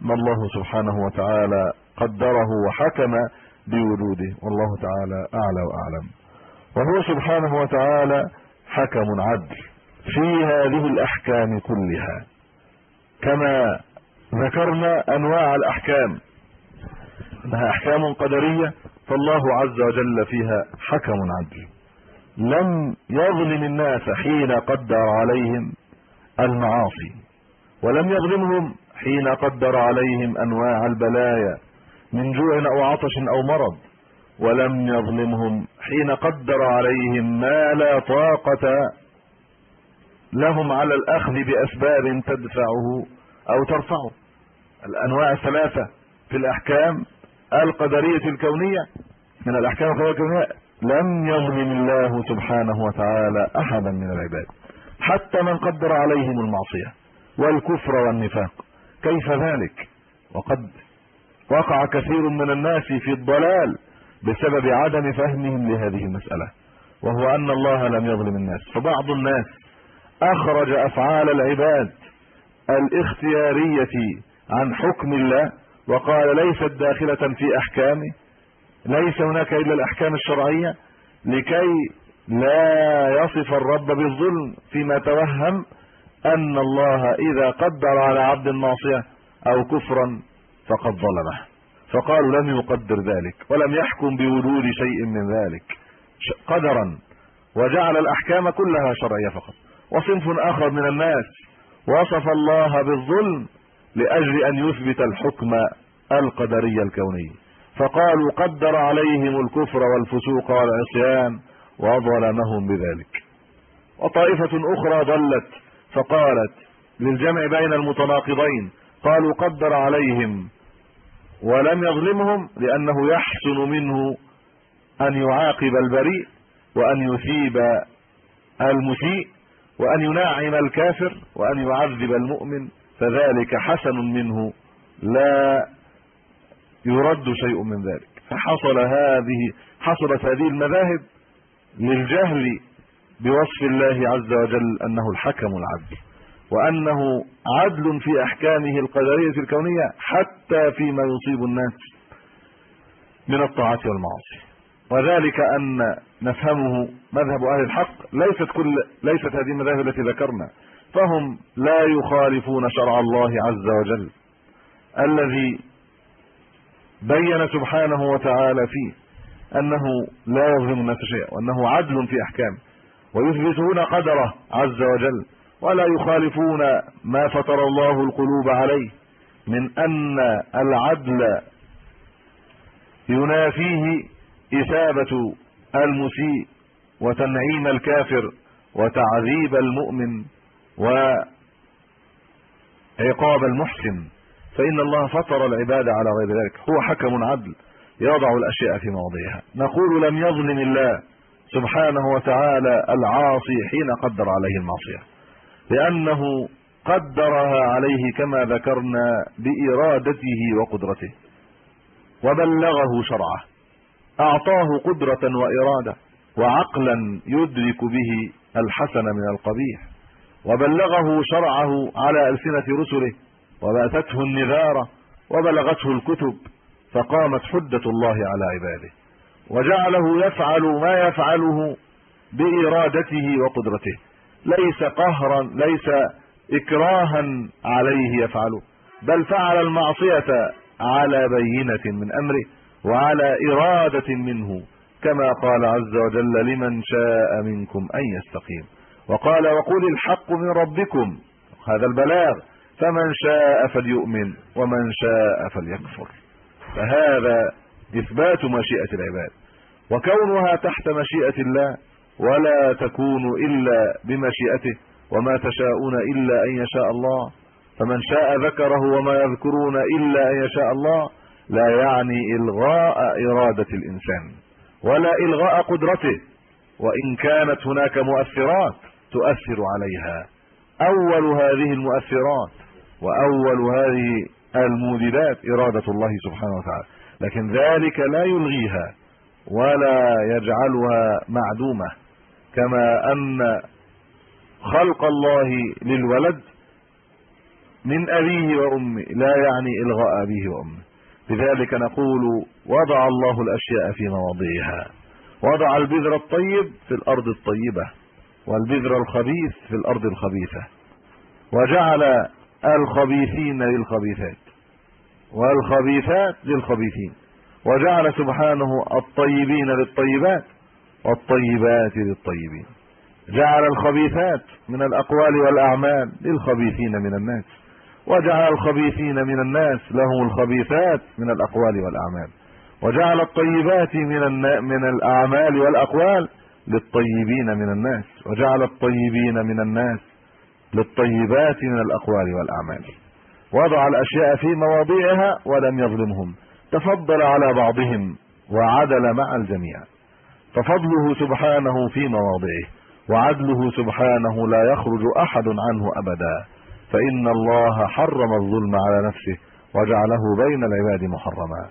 ما الله سبحانه وتعالى قدره وحكم بوجوده. والله تعالى أعلى وأعلم. وهو سبحانه وتعالى حكم عدل في هذه الأحكام كلها. كما ذكرنا أنواع الأحكام. إنها أحكام قدرية فالله عز وجل فيها حكم عدل. لم يظلم الناس حين قدر عليهم المعاصي ولم يظلمهم حين قدر عليهم أنواع البلايا. من جوع أو عطش أو مرض ولم يظلمهم. حين قدر عليهم ما لا طاقة لهم على الأخذ بأسباب تدفعه أو ترفعه. الأنواع الثلاثة في الأحكام القدرية الكونية. من الأحكام الكونية لم يظلم الله سبحانه وتعالى أحدا من العباد حتى من قدر عليهم المعصية والكفر والنفاق. كيف ذلك؟ وقد وقع كثير من الناس في الضلال بسبب عدم فهمهم لهذه المسألة وهو أن الله لم يظلم الناس. فبعض الناس أخرج أفعال العباد الاختيارية عن حكم الله وقال ليست داخلة في أحكامه ليس هناك إلا الأحكام الشرعية لكي لا يصف الرب بالظلم فيما توهم أن الله إذا قدر على عبد المعصية أو كفرا فقد ظلمه. فقالوا لم يقدر ذلك ولم يحكم بوجود شيء من ذلك. قدرا. وجعل الأحكام كلها شرعية فقط. وصنف آخر من الناس. وصف الله بالظلم لأجل أن يثبت الحكم القدري الكوني. فقالوا قدر عليهم الكفر والفسوق والعصيان وظلمهم بذلك. وطائفة أخرى ضلت فقالت للجمع بين المتناقضين قالوا قدر عليهم ولم يظلمهم لأنه يحسن منه أن يعاقب البريء وأن يثيب المسيء وأن ينعم الكافر وأن يعذب المؤمن فذلك حسن منه لا يرد شيء من ذلك. فحصل هذه حصلت هذه المذاهب للجهل بوصف الله عز وجل أنه الحكم العدل. وأنه عدل في أحكامه القدرية الكونية حتى فيما يصيب الناس من الطاعات والمعاصي. وذلك أن نفهمه مذهب أهل الحق ليست كل ليست هذه المذاهب التي ذكرنا. فهم لا يخالفون شرع الله عز وجل الذي بين سبحانه وتعالى فيه أنه لا يظلم الناس شيئا وأنه عدل في احكامه ويثبتون قدره عز وجل. ولا يخالفون ما فطر الله القلوب عليه من أن العدل ينافيه إثابة المسيء وتنعيم الكافر وتعذيب المؤمن وعقاب المحسن. فإن الله فطر العباد على غير ذلك. هو حكم عدل يضع الأشياء في مواضعها نقول لم يظلم الله سبحانه وتعالى العاصي حين قدر عليه المعصية. لأنه قدرها عليه كما ذكرنا بإرادته وقدرته وبلغه شرعه أعطاه قدرة وإرادة وعقلا يدرك به الحسن من القبيح وبلغه شرعه على ألسنة رسله وباتته النذاره وبلغته الكتب فقامت حجه الله على عباده وجعله يفعل ما يفعله بإرادته وقدرته. ليس قهرا ليس إكراها عليه يفعله بل فعل المعصية على بينة من أمره وعلى إرادة منه كما قال عز وجل لمن شاء منكم أن يستقيم وقال وقل الحق من ربكم هذا البلاغ فمن شاء فليؤمن ومن شاء فليكفر فهذا إثبات مشيئة العباد وكونها تحت مشيئة الله ولا تكون إلا بمشيئته وما تشاءون إلا أن يشاء الله. فمن شاء ذكره وما يذكرون إلا أن يشاء الله لا يعني إلغاء إرادة الإنسان ولا إلغاء قدرته. وإن كانت هناك مؤثرات تؤثر عليها. أول هذه المؤثرات وأول هذه الموجبات إرادة الله سبحانه وتعالى. لكن ذلك لا يلغيها ولا يجعلها معدومة. كما أن خلق الله للولد من أبيه وأمه لا يعني إلغاء أبيه وأمه. لذلك نقول وضع الله الأشياء في مواضعها. وضع البذر الطيب في الأرض الطيبة والبذر الخبيث في الأرض الخبيثة. وجعل الخبيثين للخبيثات والخبيثات للخبيثين. وجعل سبحانه الطيبين للطيبات والطيبات للطيبين. جعل الخبيثات من الأقوال والأعمال للخبيثين من الناس. وجعل الخبيثين من الناس لهم الخبيثات من الأقوال والأعمال. وجعل الطيبات من من الأعمال والأقوال للطيبين من الناس. وجعل الطيبين من الناس للطيبات من الأقوال والأعمال. وضع الأشياء في مواضعها ولم يظلمهم. تفضل على بعضهم وعدل مع الجميع. ففضله سبحانه في مواضعه وعدله سبحانه لا يخرج أحد عنه أبدا فإن الله حرم الظلم على نفسه وجعله بين العباد محرما.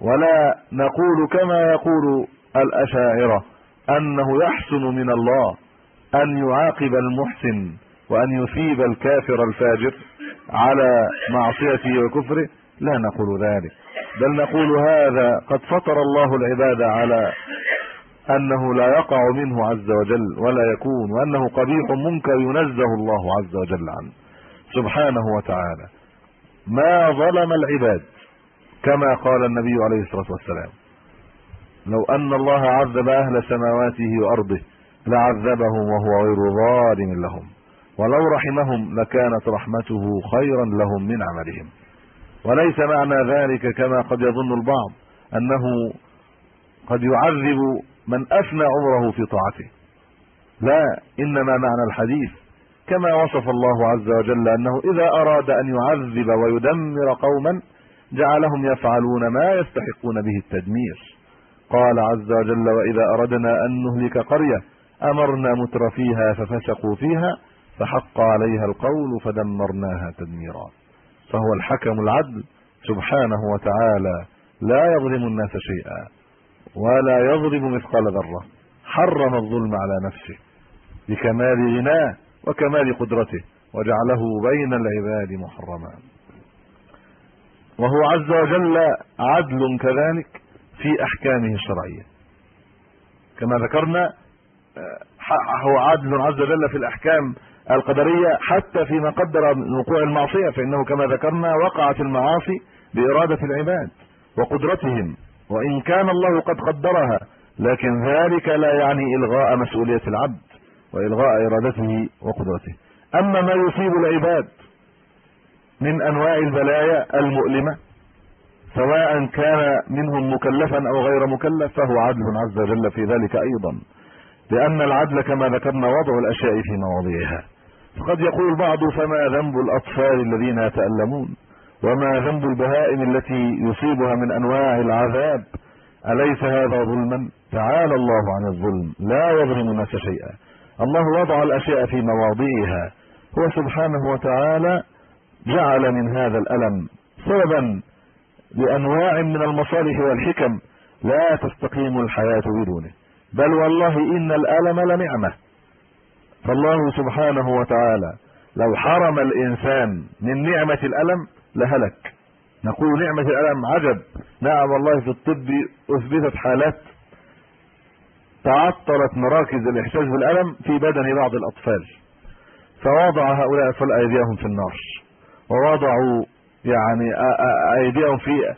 ولا نقول كما يقول الأشاعرة أنه يحسن من الله أن يعاقب المحسن وأن يثيب الكافر الفاجر على معصيته وكفره. لا نقول ذلك بل نقول هذا قد فطر الله العباد على أنه لا يقع منه عز وجل ولا يكون وأنه قبيح منكر ينزه الله عز وجل عنه سبحانه وتعالى. ما ظلم العباد كما قال النبي عليه الصلاة والسلام. لو أن الله عذب أهل سماواته وأرضه لعذبهم وهو غير ظالم لهم. ولو رحمهم لكانت رحمته خيرا لهم من عملهم. وليس معنى ذلك كما قد يظن البعض أنه قد يعذب من افنى عمره في طاعته. لا إنما معنى الحديث كما وصف الله عز وجل أنه إذا أراد أن يعذب ويدمر قوما جعلهم يفعلون ما يستحقون به التدمير. قال عز وجل وإذا أردنا أن نهلك قرية أمرنا متر فيها ففسقوا فيها فحق عليها القول فدمرناها تدميرا. فهو الحكم العدل سبحانه وتعالى لا يظلم الناس شيئا. ولا يظلم مثقال ذرة. حرم الظلم على نفسه بكمال غناه وكمال قدرته وجعله بين العباد محرما. وهو عز وجل عدل كذلك في أحكامه الشرعية. كما ذكرنا هو عدل عز وجل في الأحكام القدرية حتى فيما قدر من وقوع المعصية فإنه كما ذكرنا وقعت المعاصي بإرادة العباد وقدرتهم. وإن كان الله قد قدرها لكن ذلك لا يعني إلغاء مسؤولية العبد وإلغاء إرادته وقدرته. أما ما يصيب العباد من أنواع البلايا المؤلمة سواء كان منهم مكلفا أو غير مكلف فهو عدل عز وجل في ذلك أيضا. لأن العدل كما ذكرنا وضع الأشياء في مواضعها فقد يقول البعض فما ذنب الأطفال الذين يتألمون؟ وما ذنب البهائم التي يصيبها من أنواع العذاب؟ أليس هذا ظلما؟ تعالى الله عن الظلم لا يظلم الناس شيئا. الله وضع الأشياء في مواضعها هو سبحانه وتعالى جعل من هذا الألم سببا لأنواع من المصالح والحكم. لا تستقيم الحياة بدونه. بل والله إن الألم لنعمة. فالله سبحانه وتعالى لو حرم الإنسان من نعمة الألم لهلك. نقول نعمة الألم عجب. نعم والله في الطب أثبتت حالات تعطلت مراكز الإحساس بالألم في بدن بعض الأطفال. فوضع هؤلاء الأطفال أيديهم في النار. ووضعوا يعني أيديهم في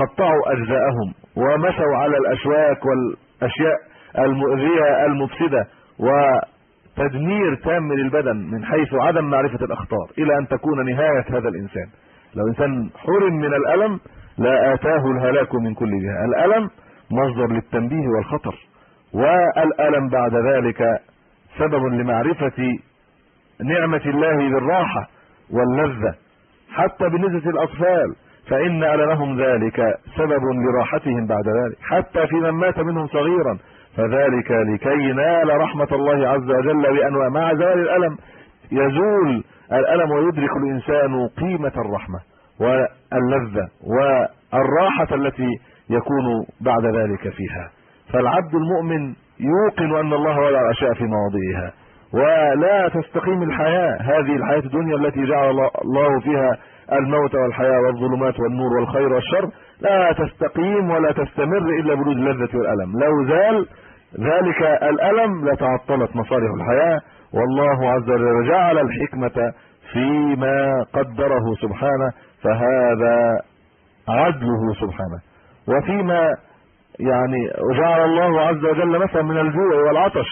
قطعوا أجزاءهم. ومشوا على الأشواك والأشياء المؤذية المفسدة. وتدمير تام للبدن من حيث عدم معرفة الأخطار إلى أن تكون نهاية هذا الإنسان. لو إنسان حرم من الألم لا آتاه الهلاك من كل جهة. الألم مصدر للتنبيه والخطر والألم بعد ذلك سبب لمعرفة نعمة الله بالراحة واللذة. حتى بالنسبة للأطفال فإن ألمهم ذلك سبب لراحتهم بعد ذلك. حتى في من مات منهم صغيرا فذلك لكي ينال رحمة الله عز وجل بانواع مع زوال الألم يزول الألم ويدرك الإنسان قيمة الرحمة واللذة والراحة التي يكون بعد ذلك فيها. فالعبد المؤمن يوقن أن الله وضع الاشياء في مواضعها ولا تستقيم الحياة هذه الحياة الدنيا التي جعل الله فيها الموت والحياة والظلمات والنور والخير والشر لا تستقيم ولا تستمر إلا بوجود اللذة والألم. لو زال ذلك الألم لتعطلت مصالح الحياة والله عز وجل جعل الحكمة فيما قدره سبحانه فهذا عدله سبحانه. وفيما يعني جعل الله عز وجل مثلا من الجوع والعطش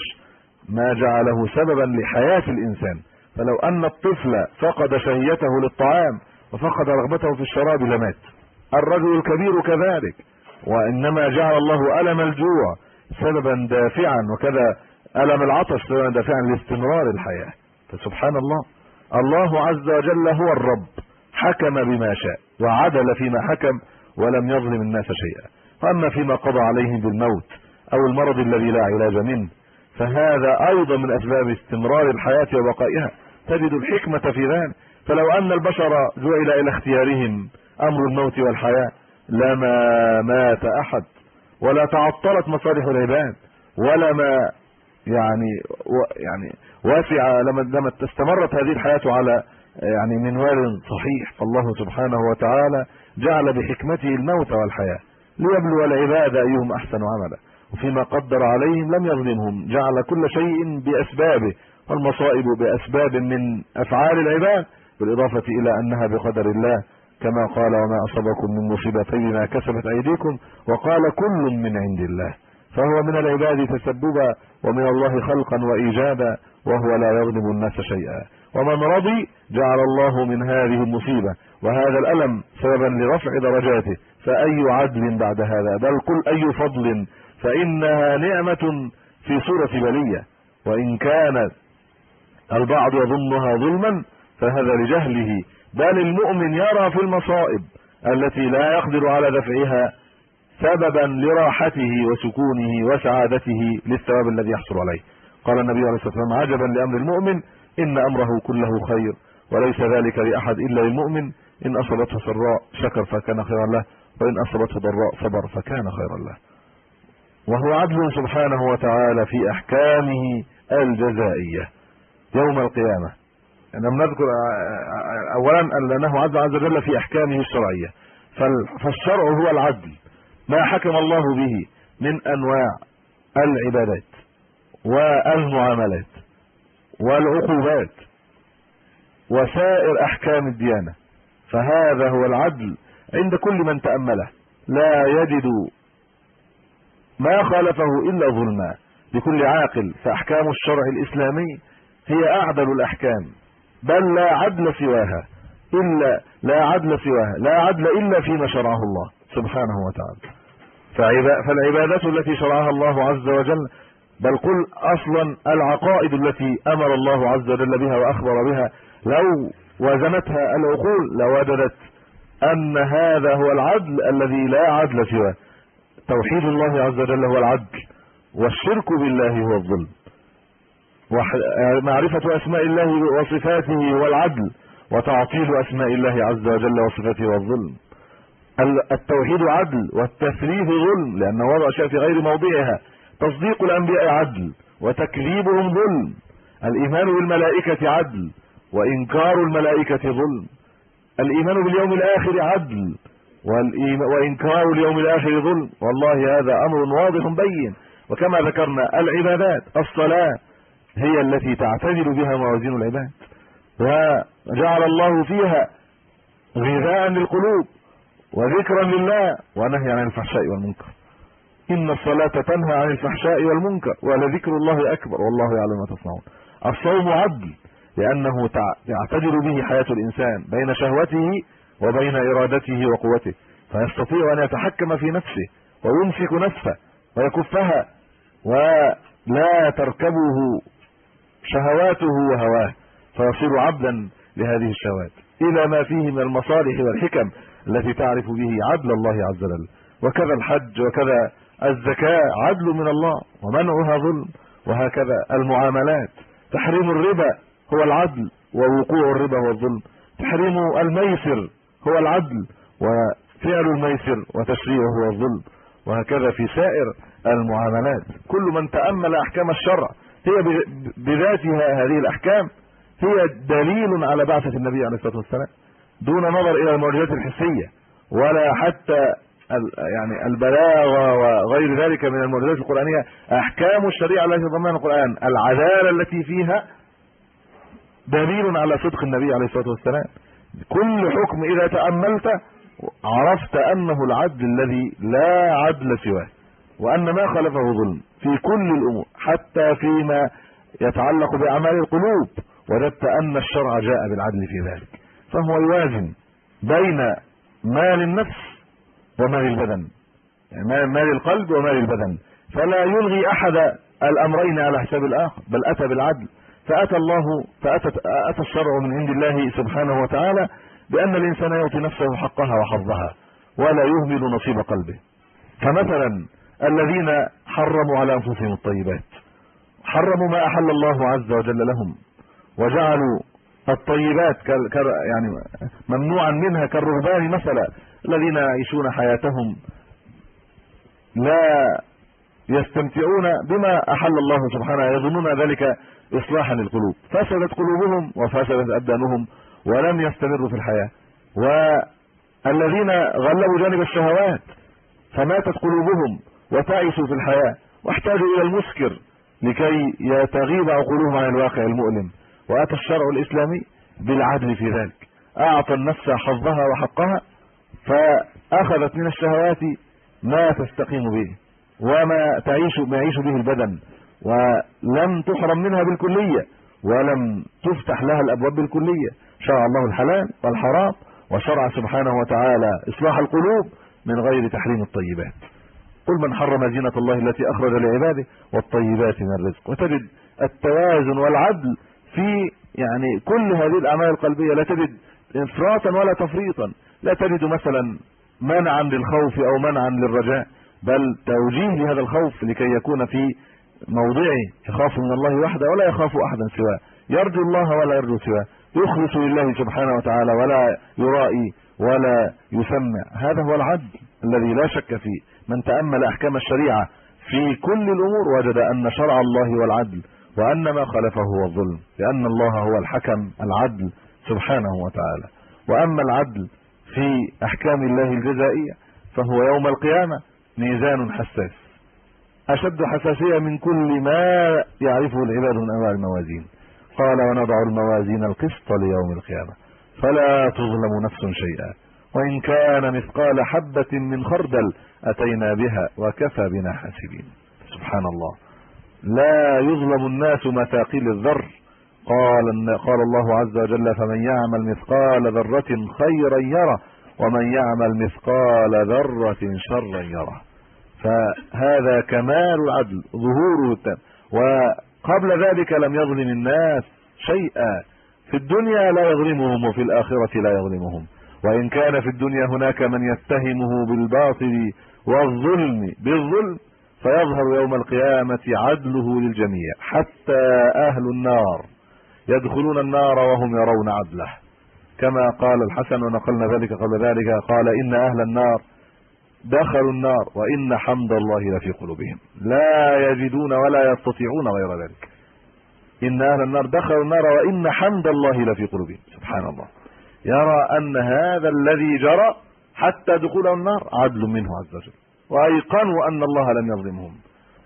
ما جعله سببا لحياة الإنسان. فلو أن الطفل فقد شهيته للطعام وفقد رغبته في الشراب لمات. الرجل الكبير كذلك. وإنما جعل الله ألم الجوع سببا دافعا وكذا ألم العطش سببا دافعا لاستمرار الحياة. فسبحان الله الله عز وجل هو الرب حكم بما شاء وعدل فيما حكم ولم يظلم الناس شيئا. وأما فيما قضى عليهم بالموت أو المرض الذي لا علاج منه فهذا أيضا من أسباب استمرار الحياة وبقائها. تجد الحكمة في ذلك. فلو أن البشر جعل إلى اختيارهم أمر الموت والحياة لما مات أحد. ولا تعطلت مصالح العباد ولا ما يعني يعني واسع لما لما استمرت هذه الحياة على يعني منوال صحيح فالله سبحانه وتعالى جعل بحكمته الموت والحياة ليبلو العباد أيهم أحسن عملا. وفيما قدر عليهم لم يظلمهم جعل كل شيء بأسبابه والمصائب بأسباب من أفعال العباد بالإضافة إلى أنها بقدر الله كما قال وما أصابكم من مصيبة بما كسبت أيديكم وقال كل من عند الله. فهو من العباد تسببا ومن الله خلقا وايجادا وهو لا يظلم الناس شيئا. ومن رضي جعل الله من هذه المصيبة وهذا الألم سببا لرفع درجاته. فأي عدل بعد هذا؟ بل قل أي فضل؟ فإنها نعمة في صورة بلية. وإن كانت البعض يظنها ظلما فهذا لجهله. بل المؤمن يرى في المصائب التي لا يقدر على دفعها سببا لراحته وسكونه وسعادته للثواب الذي يحصل عليه. قال النبي عليه الصلاة والسلام عجبا لأمر المؤمن إن أمره كله خير وليس ذلك لأحد إلا للمؤمن. إن أصابته سراء شكر فكان خيرا له وإن أصابته ضراء صبر فكان خيرا له. وهو عدل سبحانه وتعالى في أحكامه الجزائية. يوم القيامة لم نذكر اولا انه عز عز وجل في أحكامه الشرعية. فالشرع هو العدل. ما حكم الله به من أنواع العبادات والمعاملات والعقوبات وسائر أحكام الديانة. فهذا هو العدل عند كل من تأمله. لا يجد ما خالفه إلا ظلما. لكل عاقل فأحكام الشرع الإسلامي هي أعدل الأحكام. بل لا عدل سواها إلا لا عدل سواها لا عدل إلا فيما شرعه الله سبحانه وتعالى. فالعبادات التي شرعها الله عز وجل بل قل أصلا العقائد التي أمر الله عز وجل بها وأخبر بها لو وزنتها العقول لوجدت أن هذا هو العدل الذي لا عدل سواه. توحيد الله عز وجل هو العدل والشرك بالله هو الظلم. معرفة أسماء الله وصفاته هو العدل وتعطيل أسماء الله عز وجل وصفاته هو الظلم التوحيد عدل والتثليث ظلم لأنه وضع شيء في غير موضعها. تصديق الأنبياء عدل وتكذيبهم ظلم. الإيمان بالملائكة عدل وإنكار الملائكة ظلم. الإيمان باليوم الآخر عدل وإنكار اليوم الآخر ظلم. والله هذا أمر واضح بين. وكما ذكرنا العبادات الصلاة هي التي تعتدل بها موازين العباد. وجعل الله فيها غذاء للقلوب وذكرا لله ونهي عن الفحشاء والمنكر. إن الصلاة تنهى عن الفحشاء والمنكر ولذكر الله أكبر والله يعلم ما تصنعون. الصوم عدل لأنه تعتدل به حياة الإنسان بين شهوته وبين إرادته وقوته. فيستطيع أن يتحكم في نفسه ويمسك نفسه ويكفها ولا تركبه شهواته وهواه فيصير عبدا لهذه الشهوات. إلى ما فيه من المصالح والحكم التي تعرف به عدل الله عز وجل. وكذا الحج وكذا الزكاة عدل من الله ومنعها ظلم وهكذا المعاملات. تحريم الربا هو العدل ووقوع الربا هو الظلم. تحريم الميسر هو العدل وفعل الميسر وتشريعه هو الظلم. وهكذا في سائر المعاملات. كل من تأمل أحكام الشرع هي بذاتها هذه الأحكام هي دليل على بعثة النبي عليه الصلاة والسلام دون نظر إلى المعجزات الحسية ولا حتى يعني البلاغه وغير ذلك من المعجزات القرآنية. أحكام الشريعة التي ضمنها القرآن العداله التي فيها دليل على صدق النبي عليه الصلاة والسلام. كل حكم إذا تأملت عرفت أنه العدل الذي لا عدل سواه. وأن ما خلفه ظلم في كل الأمور حتى فيما يتعلق بأعمال القلوب وجدت أن الشرع جاء بالعدل في ذلك. فهو يوازن بين مال النفس ومال البدن. يعني مال القلب ومال البدن. فلا يلغي أحد الأمرين على حساب الآخر بل أتى بالعدل. فأتى الله فاتت أتى الشرع من عند الله سبحانه وتعالى بأن الإنسان يعطي نفسه حقها وحظها ولا يهمل نصيب قلبه. فمثلا الذين حرموا على أنفسهم الطيبات. حرموا ما أحل الله عز وجل لهم. وجعلوا الطيبات يعني ممنوعا منها كالرهبان مثلا الذين يعيشون حياتهم لا يستمتعون بما أحل الله سبحانه يظنون ذلك اصلاحا للقلوب. فسدت قلوبهم وفسدت أبدانهم ولم يستمروا في الحياة. والذين غلبوا جانب الشهوات فماتت قلوبهم. وتعسوا في الحياة. واحتاجوا إلى المسكر لكي يتغيب عقولهم عن الواقع المؤلم. وأتى الشرع الإسلامي بالعدل في ذلك. أعطى النفس حظها وحقها فأخذت من الشهوات ما تستقيم به وما تعيش ما يعيش به البدن. ولم تحرم منها بالكلية ولم تفتح لها الأبواب بالكلية. شرع الله الحلال والحرام وشرع سبحانه وتعالى إصلاح القلوب من غير تحريم الطيبات. قل من حرم زينة الله التي أخرج لعباده والطيبات من الرزق. وتجد التوازن والعدل في يعني كل هذه الأعمال القلبية. لا تجد افراطا ولا تفريطا. لا تجد مثلا منعا للخوف أو منعا للرجاء بل توجيه لهذا الخوف لكي يكون في موضعه. يخاف من الله وحده ولا يخاف احدا سواه. يرجو الله ولا يرجو سواه. يخلص لله سبحانه وتعالى ولا يرائي ولا يسمع. هذا هو العدل الذي لا شك فيه. من تأمل أحكام الشريعة في كل الأمور وجد أن شرع الله هو العدل وأن ما خالفه هو الظلم لأن الله هو الحكم العدل سبحانه وتعالى. وأما العدل في أحكام الله الجزائية فهو يوم القيامة ميزان حساس أشد حساسية من كل ما يعرفه العباد من أنواع الموازين. قال ونضع الموازين القسط ليوم القيامة فلا تظلم نفس شيئا وإن كان مثقال حبة من خردل أتينا بها وكفى بنا حاسبين. سبحان الله. لا يظلم الناس مثاقيل الذر. قال قال الله عز وجل فمن يعمل مثقال ذرة خيرا يره ومن يعمل مثقال ذرة شرا يره. فهذا كمال العدل ظهوره التام. وقبل ذلك لم يظلم الناس شيئا. في الدنيا لا يظلمهم وفي الآخرة لا يظلمهم. وإن كان في الدنيا هناك من يتهمه بالباطل والظلم بالظلم فيظهر يوم القيامة عدله للجميع حتى أهل النار يدخلون النار وهم يرون عدله. كما قال الحسن ونقلنا ذلك قبل ذلك قال إن أهل النار دخلوا النار وإن حمد الله لفي قلوبهم. لا يجدون ولا يستطيعون غير ذلك. إن أهل النار دخلوا النار وإن حمد الله لفي قلوبهم. سبحان الله. يرى أن هذا الذي جرى حتى دخول النار عدل منه عز وجل. وأيقنوا أن الله لم يظلمهم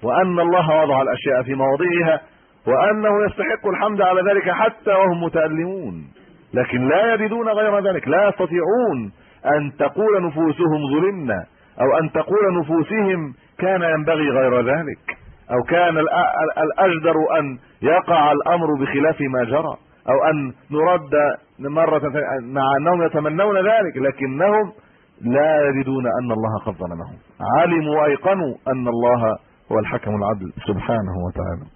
وأن الله وضع الأشياء في مواضعها وأنه يستحق الحمد على ذلك حتى وهم متألمون. لكن لا يجدون غير ذلك لا يستطيعون أن تقول نفوسهم ظلمنا أو أن تقول نفوسهم كان ينبغي غير ذلك أو كان الأجدر أن يقع الأمر بخلاف ما جرى أو أن نرد مرة مع أنهم يتمنون ذلك لكنهم لا يجدون أن الله قد ظلمهم. علموا وأيقنوا أن الله هو الحكم العدل سبحانه وتعالى.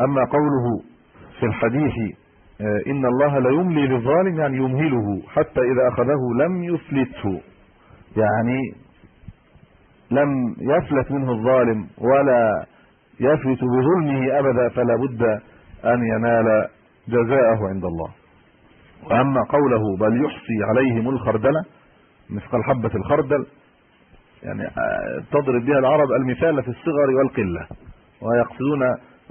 أما قوله في الحديث إن الله لا يملي للظالم يعني يمهله حتى إذا أخذه لم يفلته. يعني لم يفلت منه الظالم ولا يفلت بظلمه أبدا فلا بد أن ينال جزاءه عند الله. وأما قوله بل يحصي عليهم الخردله مثقال حبة الخردل يعني تضرب بها العرب المثال في الصغر والقلة ويقصدون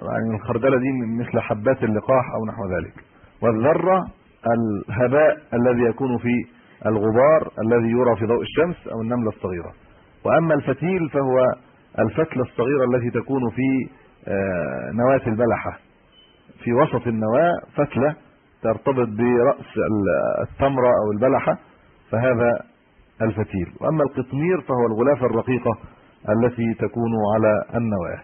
يعني الخردلة دي مثل حبات اللقاح أو نحو ذلك. والذرة الهباء الذي يكون في الغبار الذي يرى في ضوء الشمس أو النملة الصغيرة. وأما الفتيل فهو الفتلة الصغيرة التي تكون في نواة البلحة. في وسط النواة فتلة ترتبط برأس التمرة أو البلحة فهذا الفتيل. وأما القطمير فهو الغلافه الرقيقة التي تكون على النواة.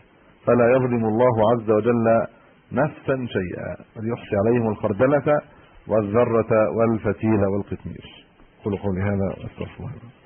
فلا يظلم الله عز وجل نفسا شيئا. وليحصي عليهم الخردلة والذرة والفتيل والقطمير. قولوا قولي هذا وأستغفر الله.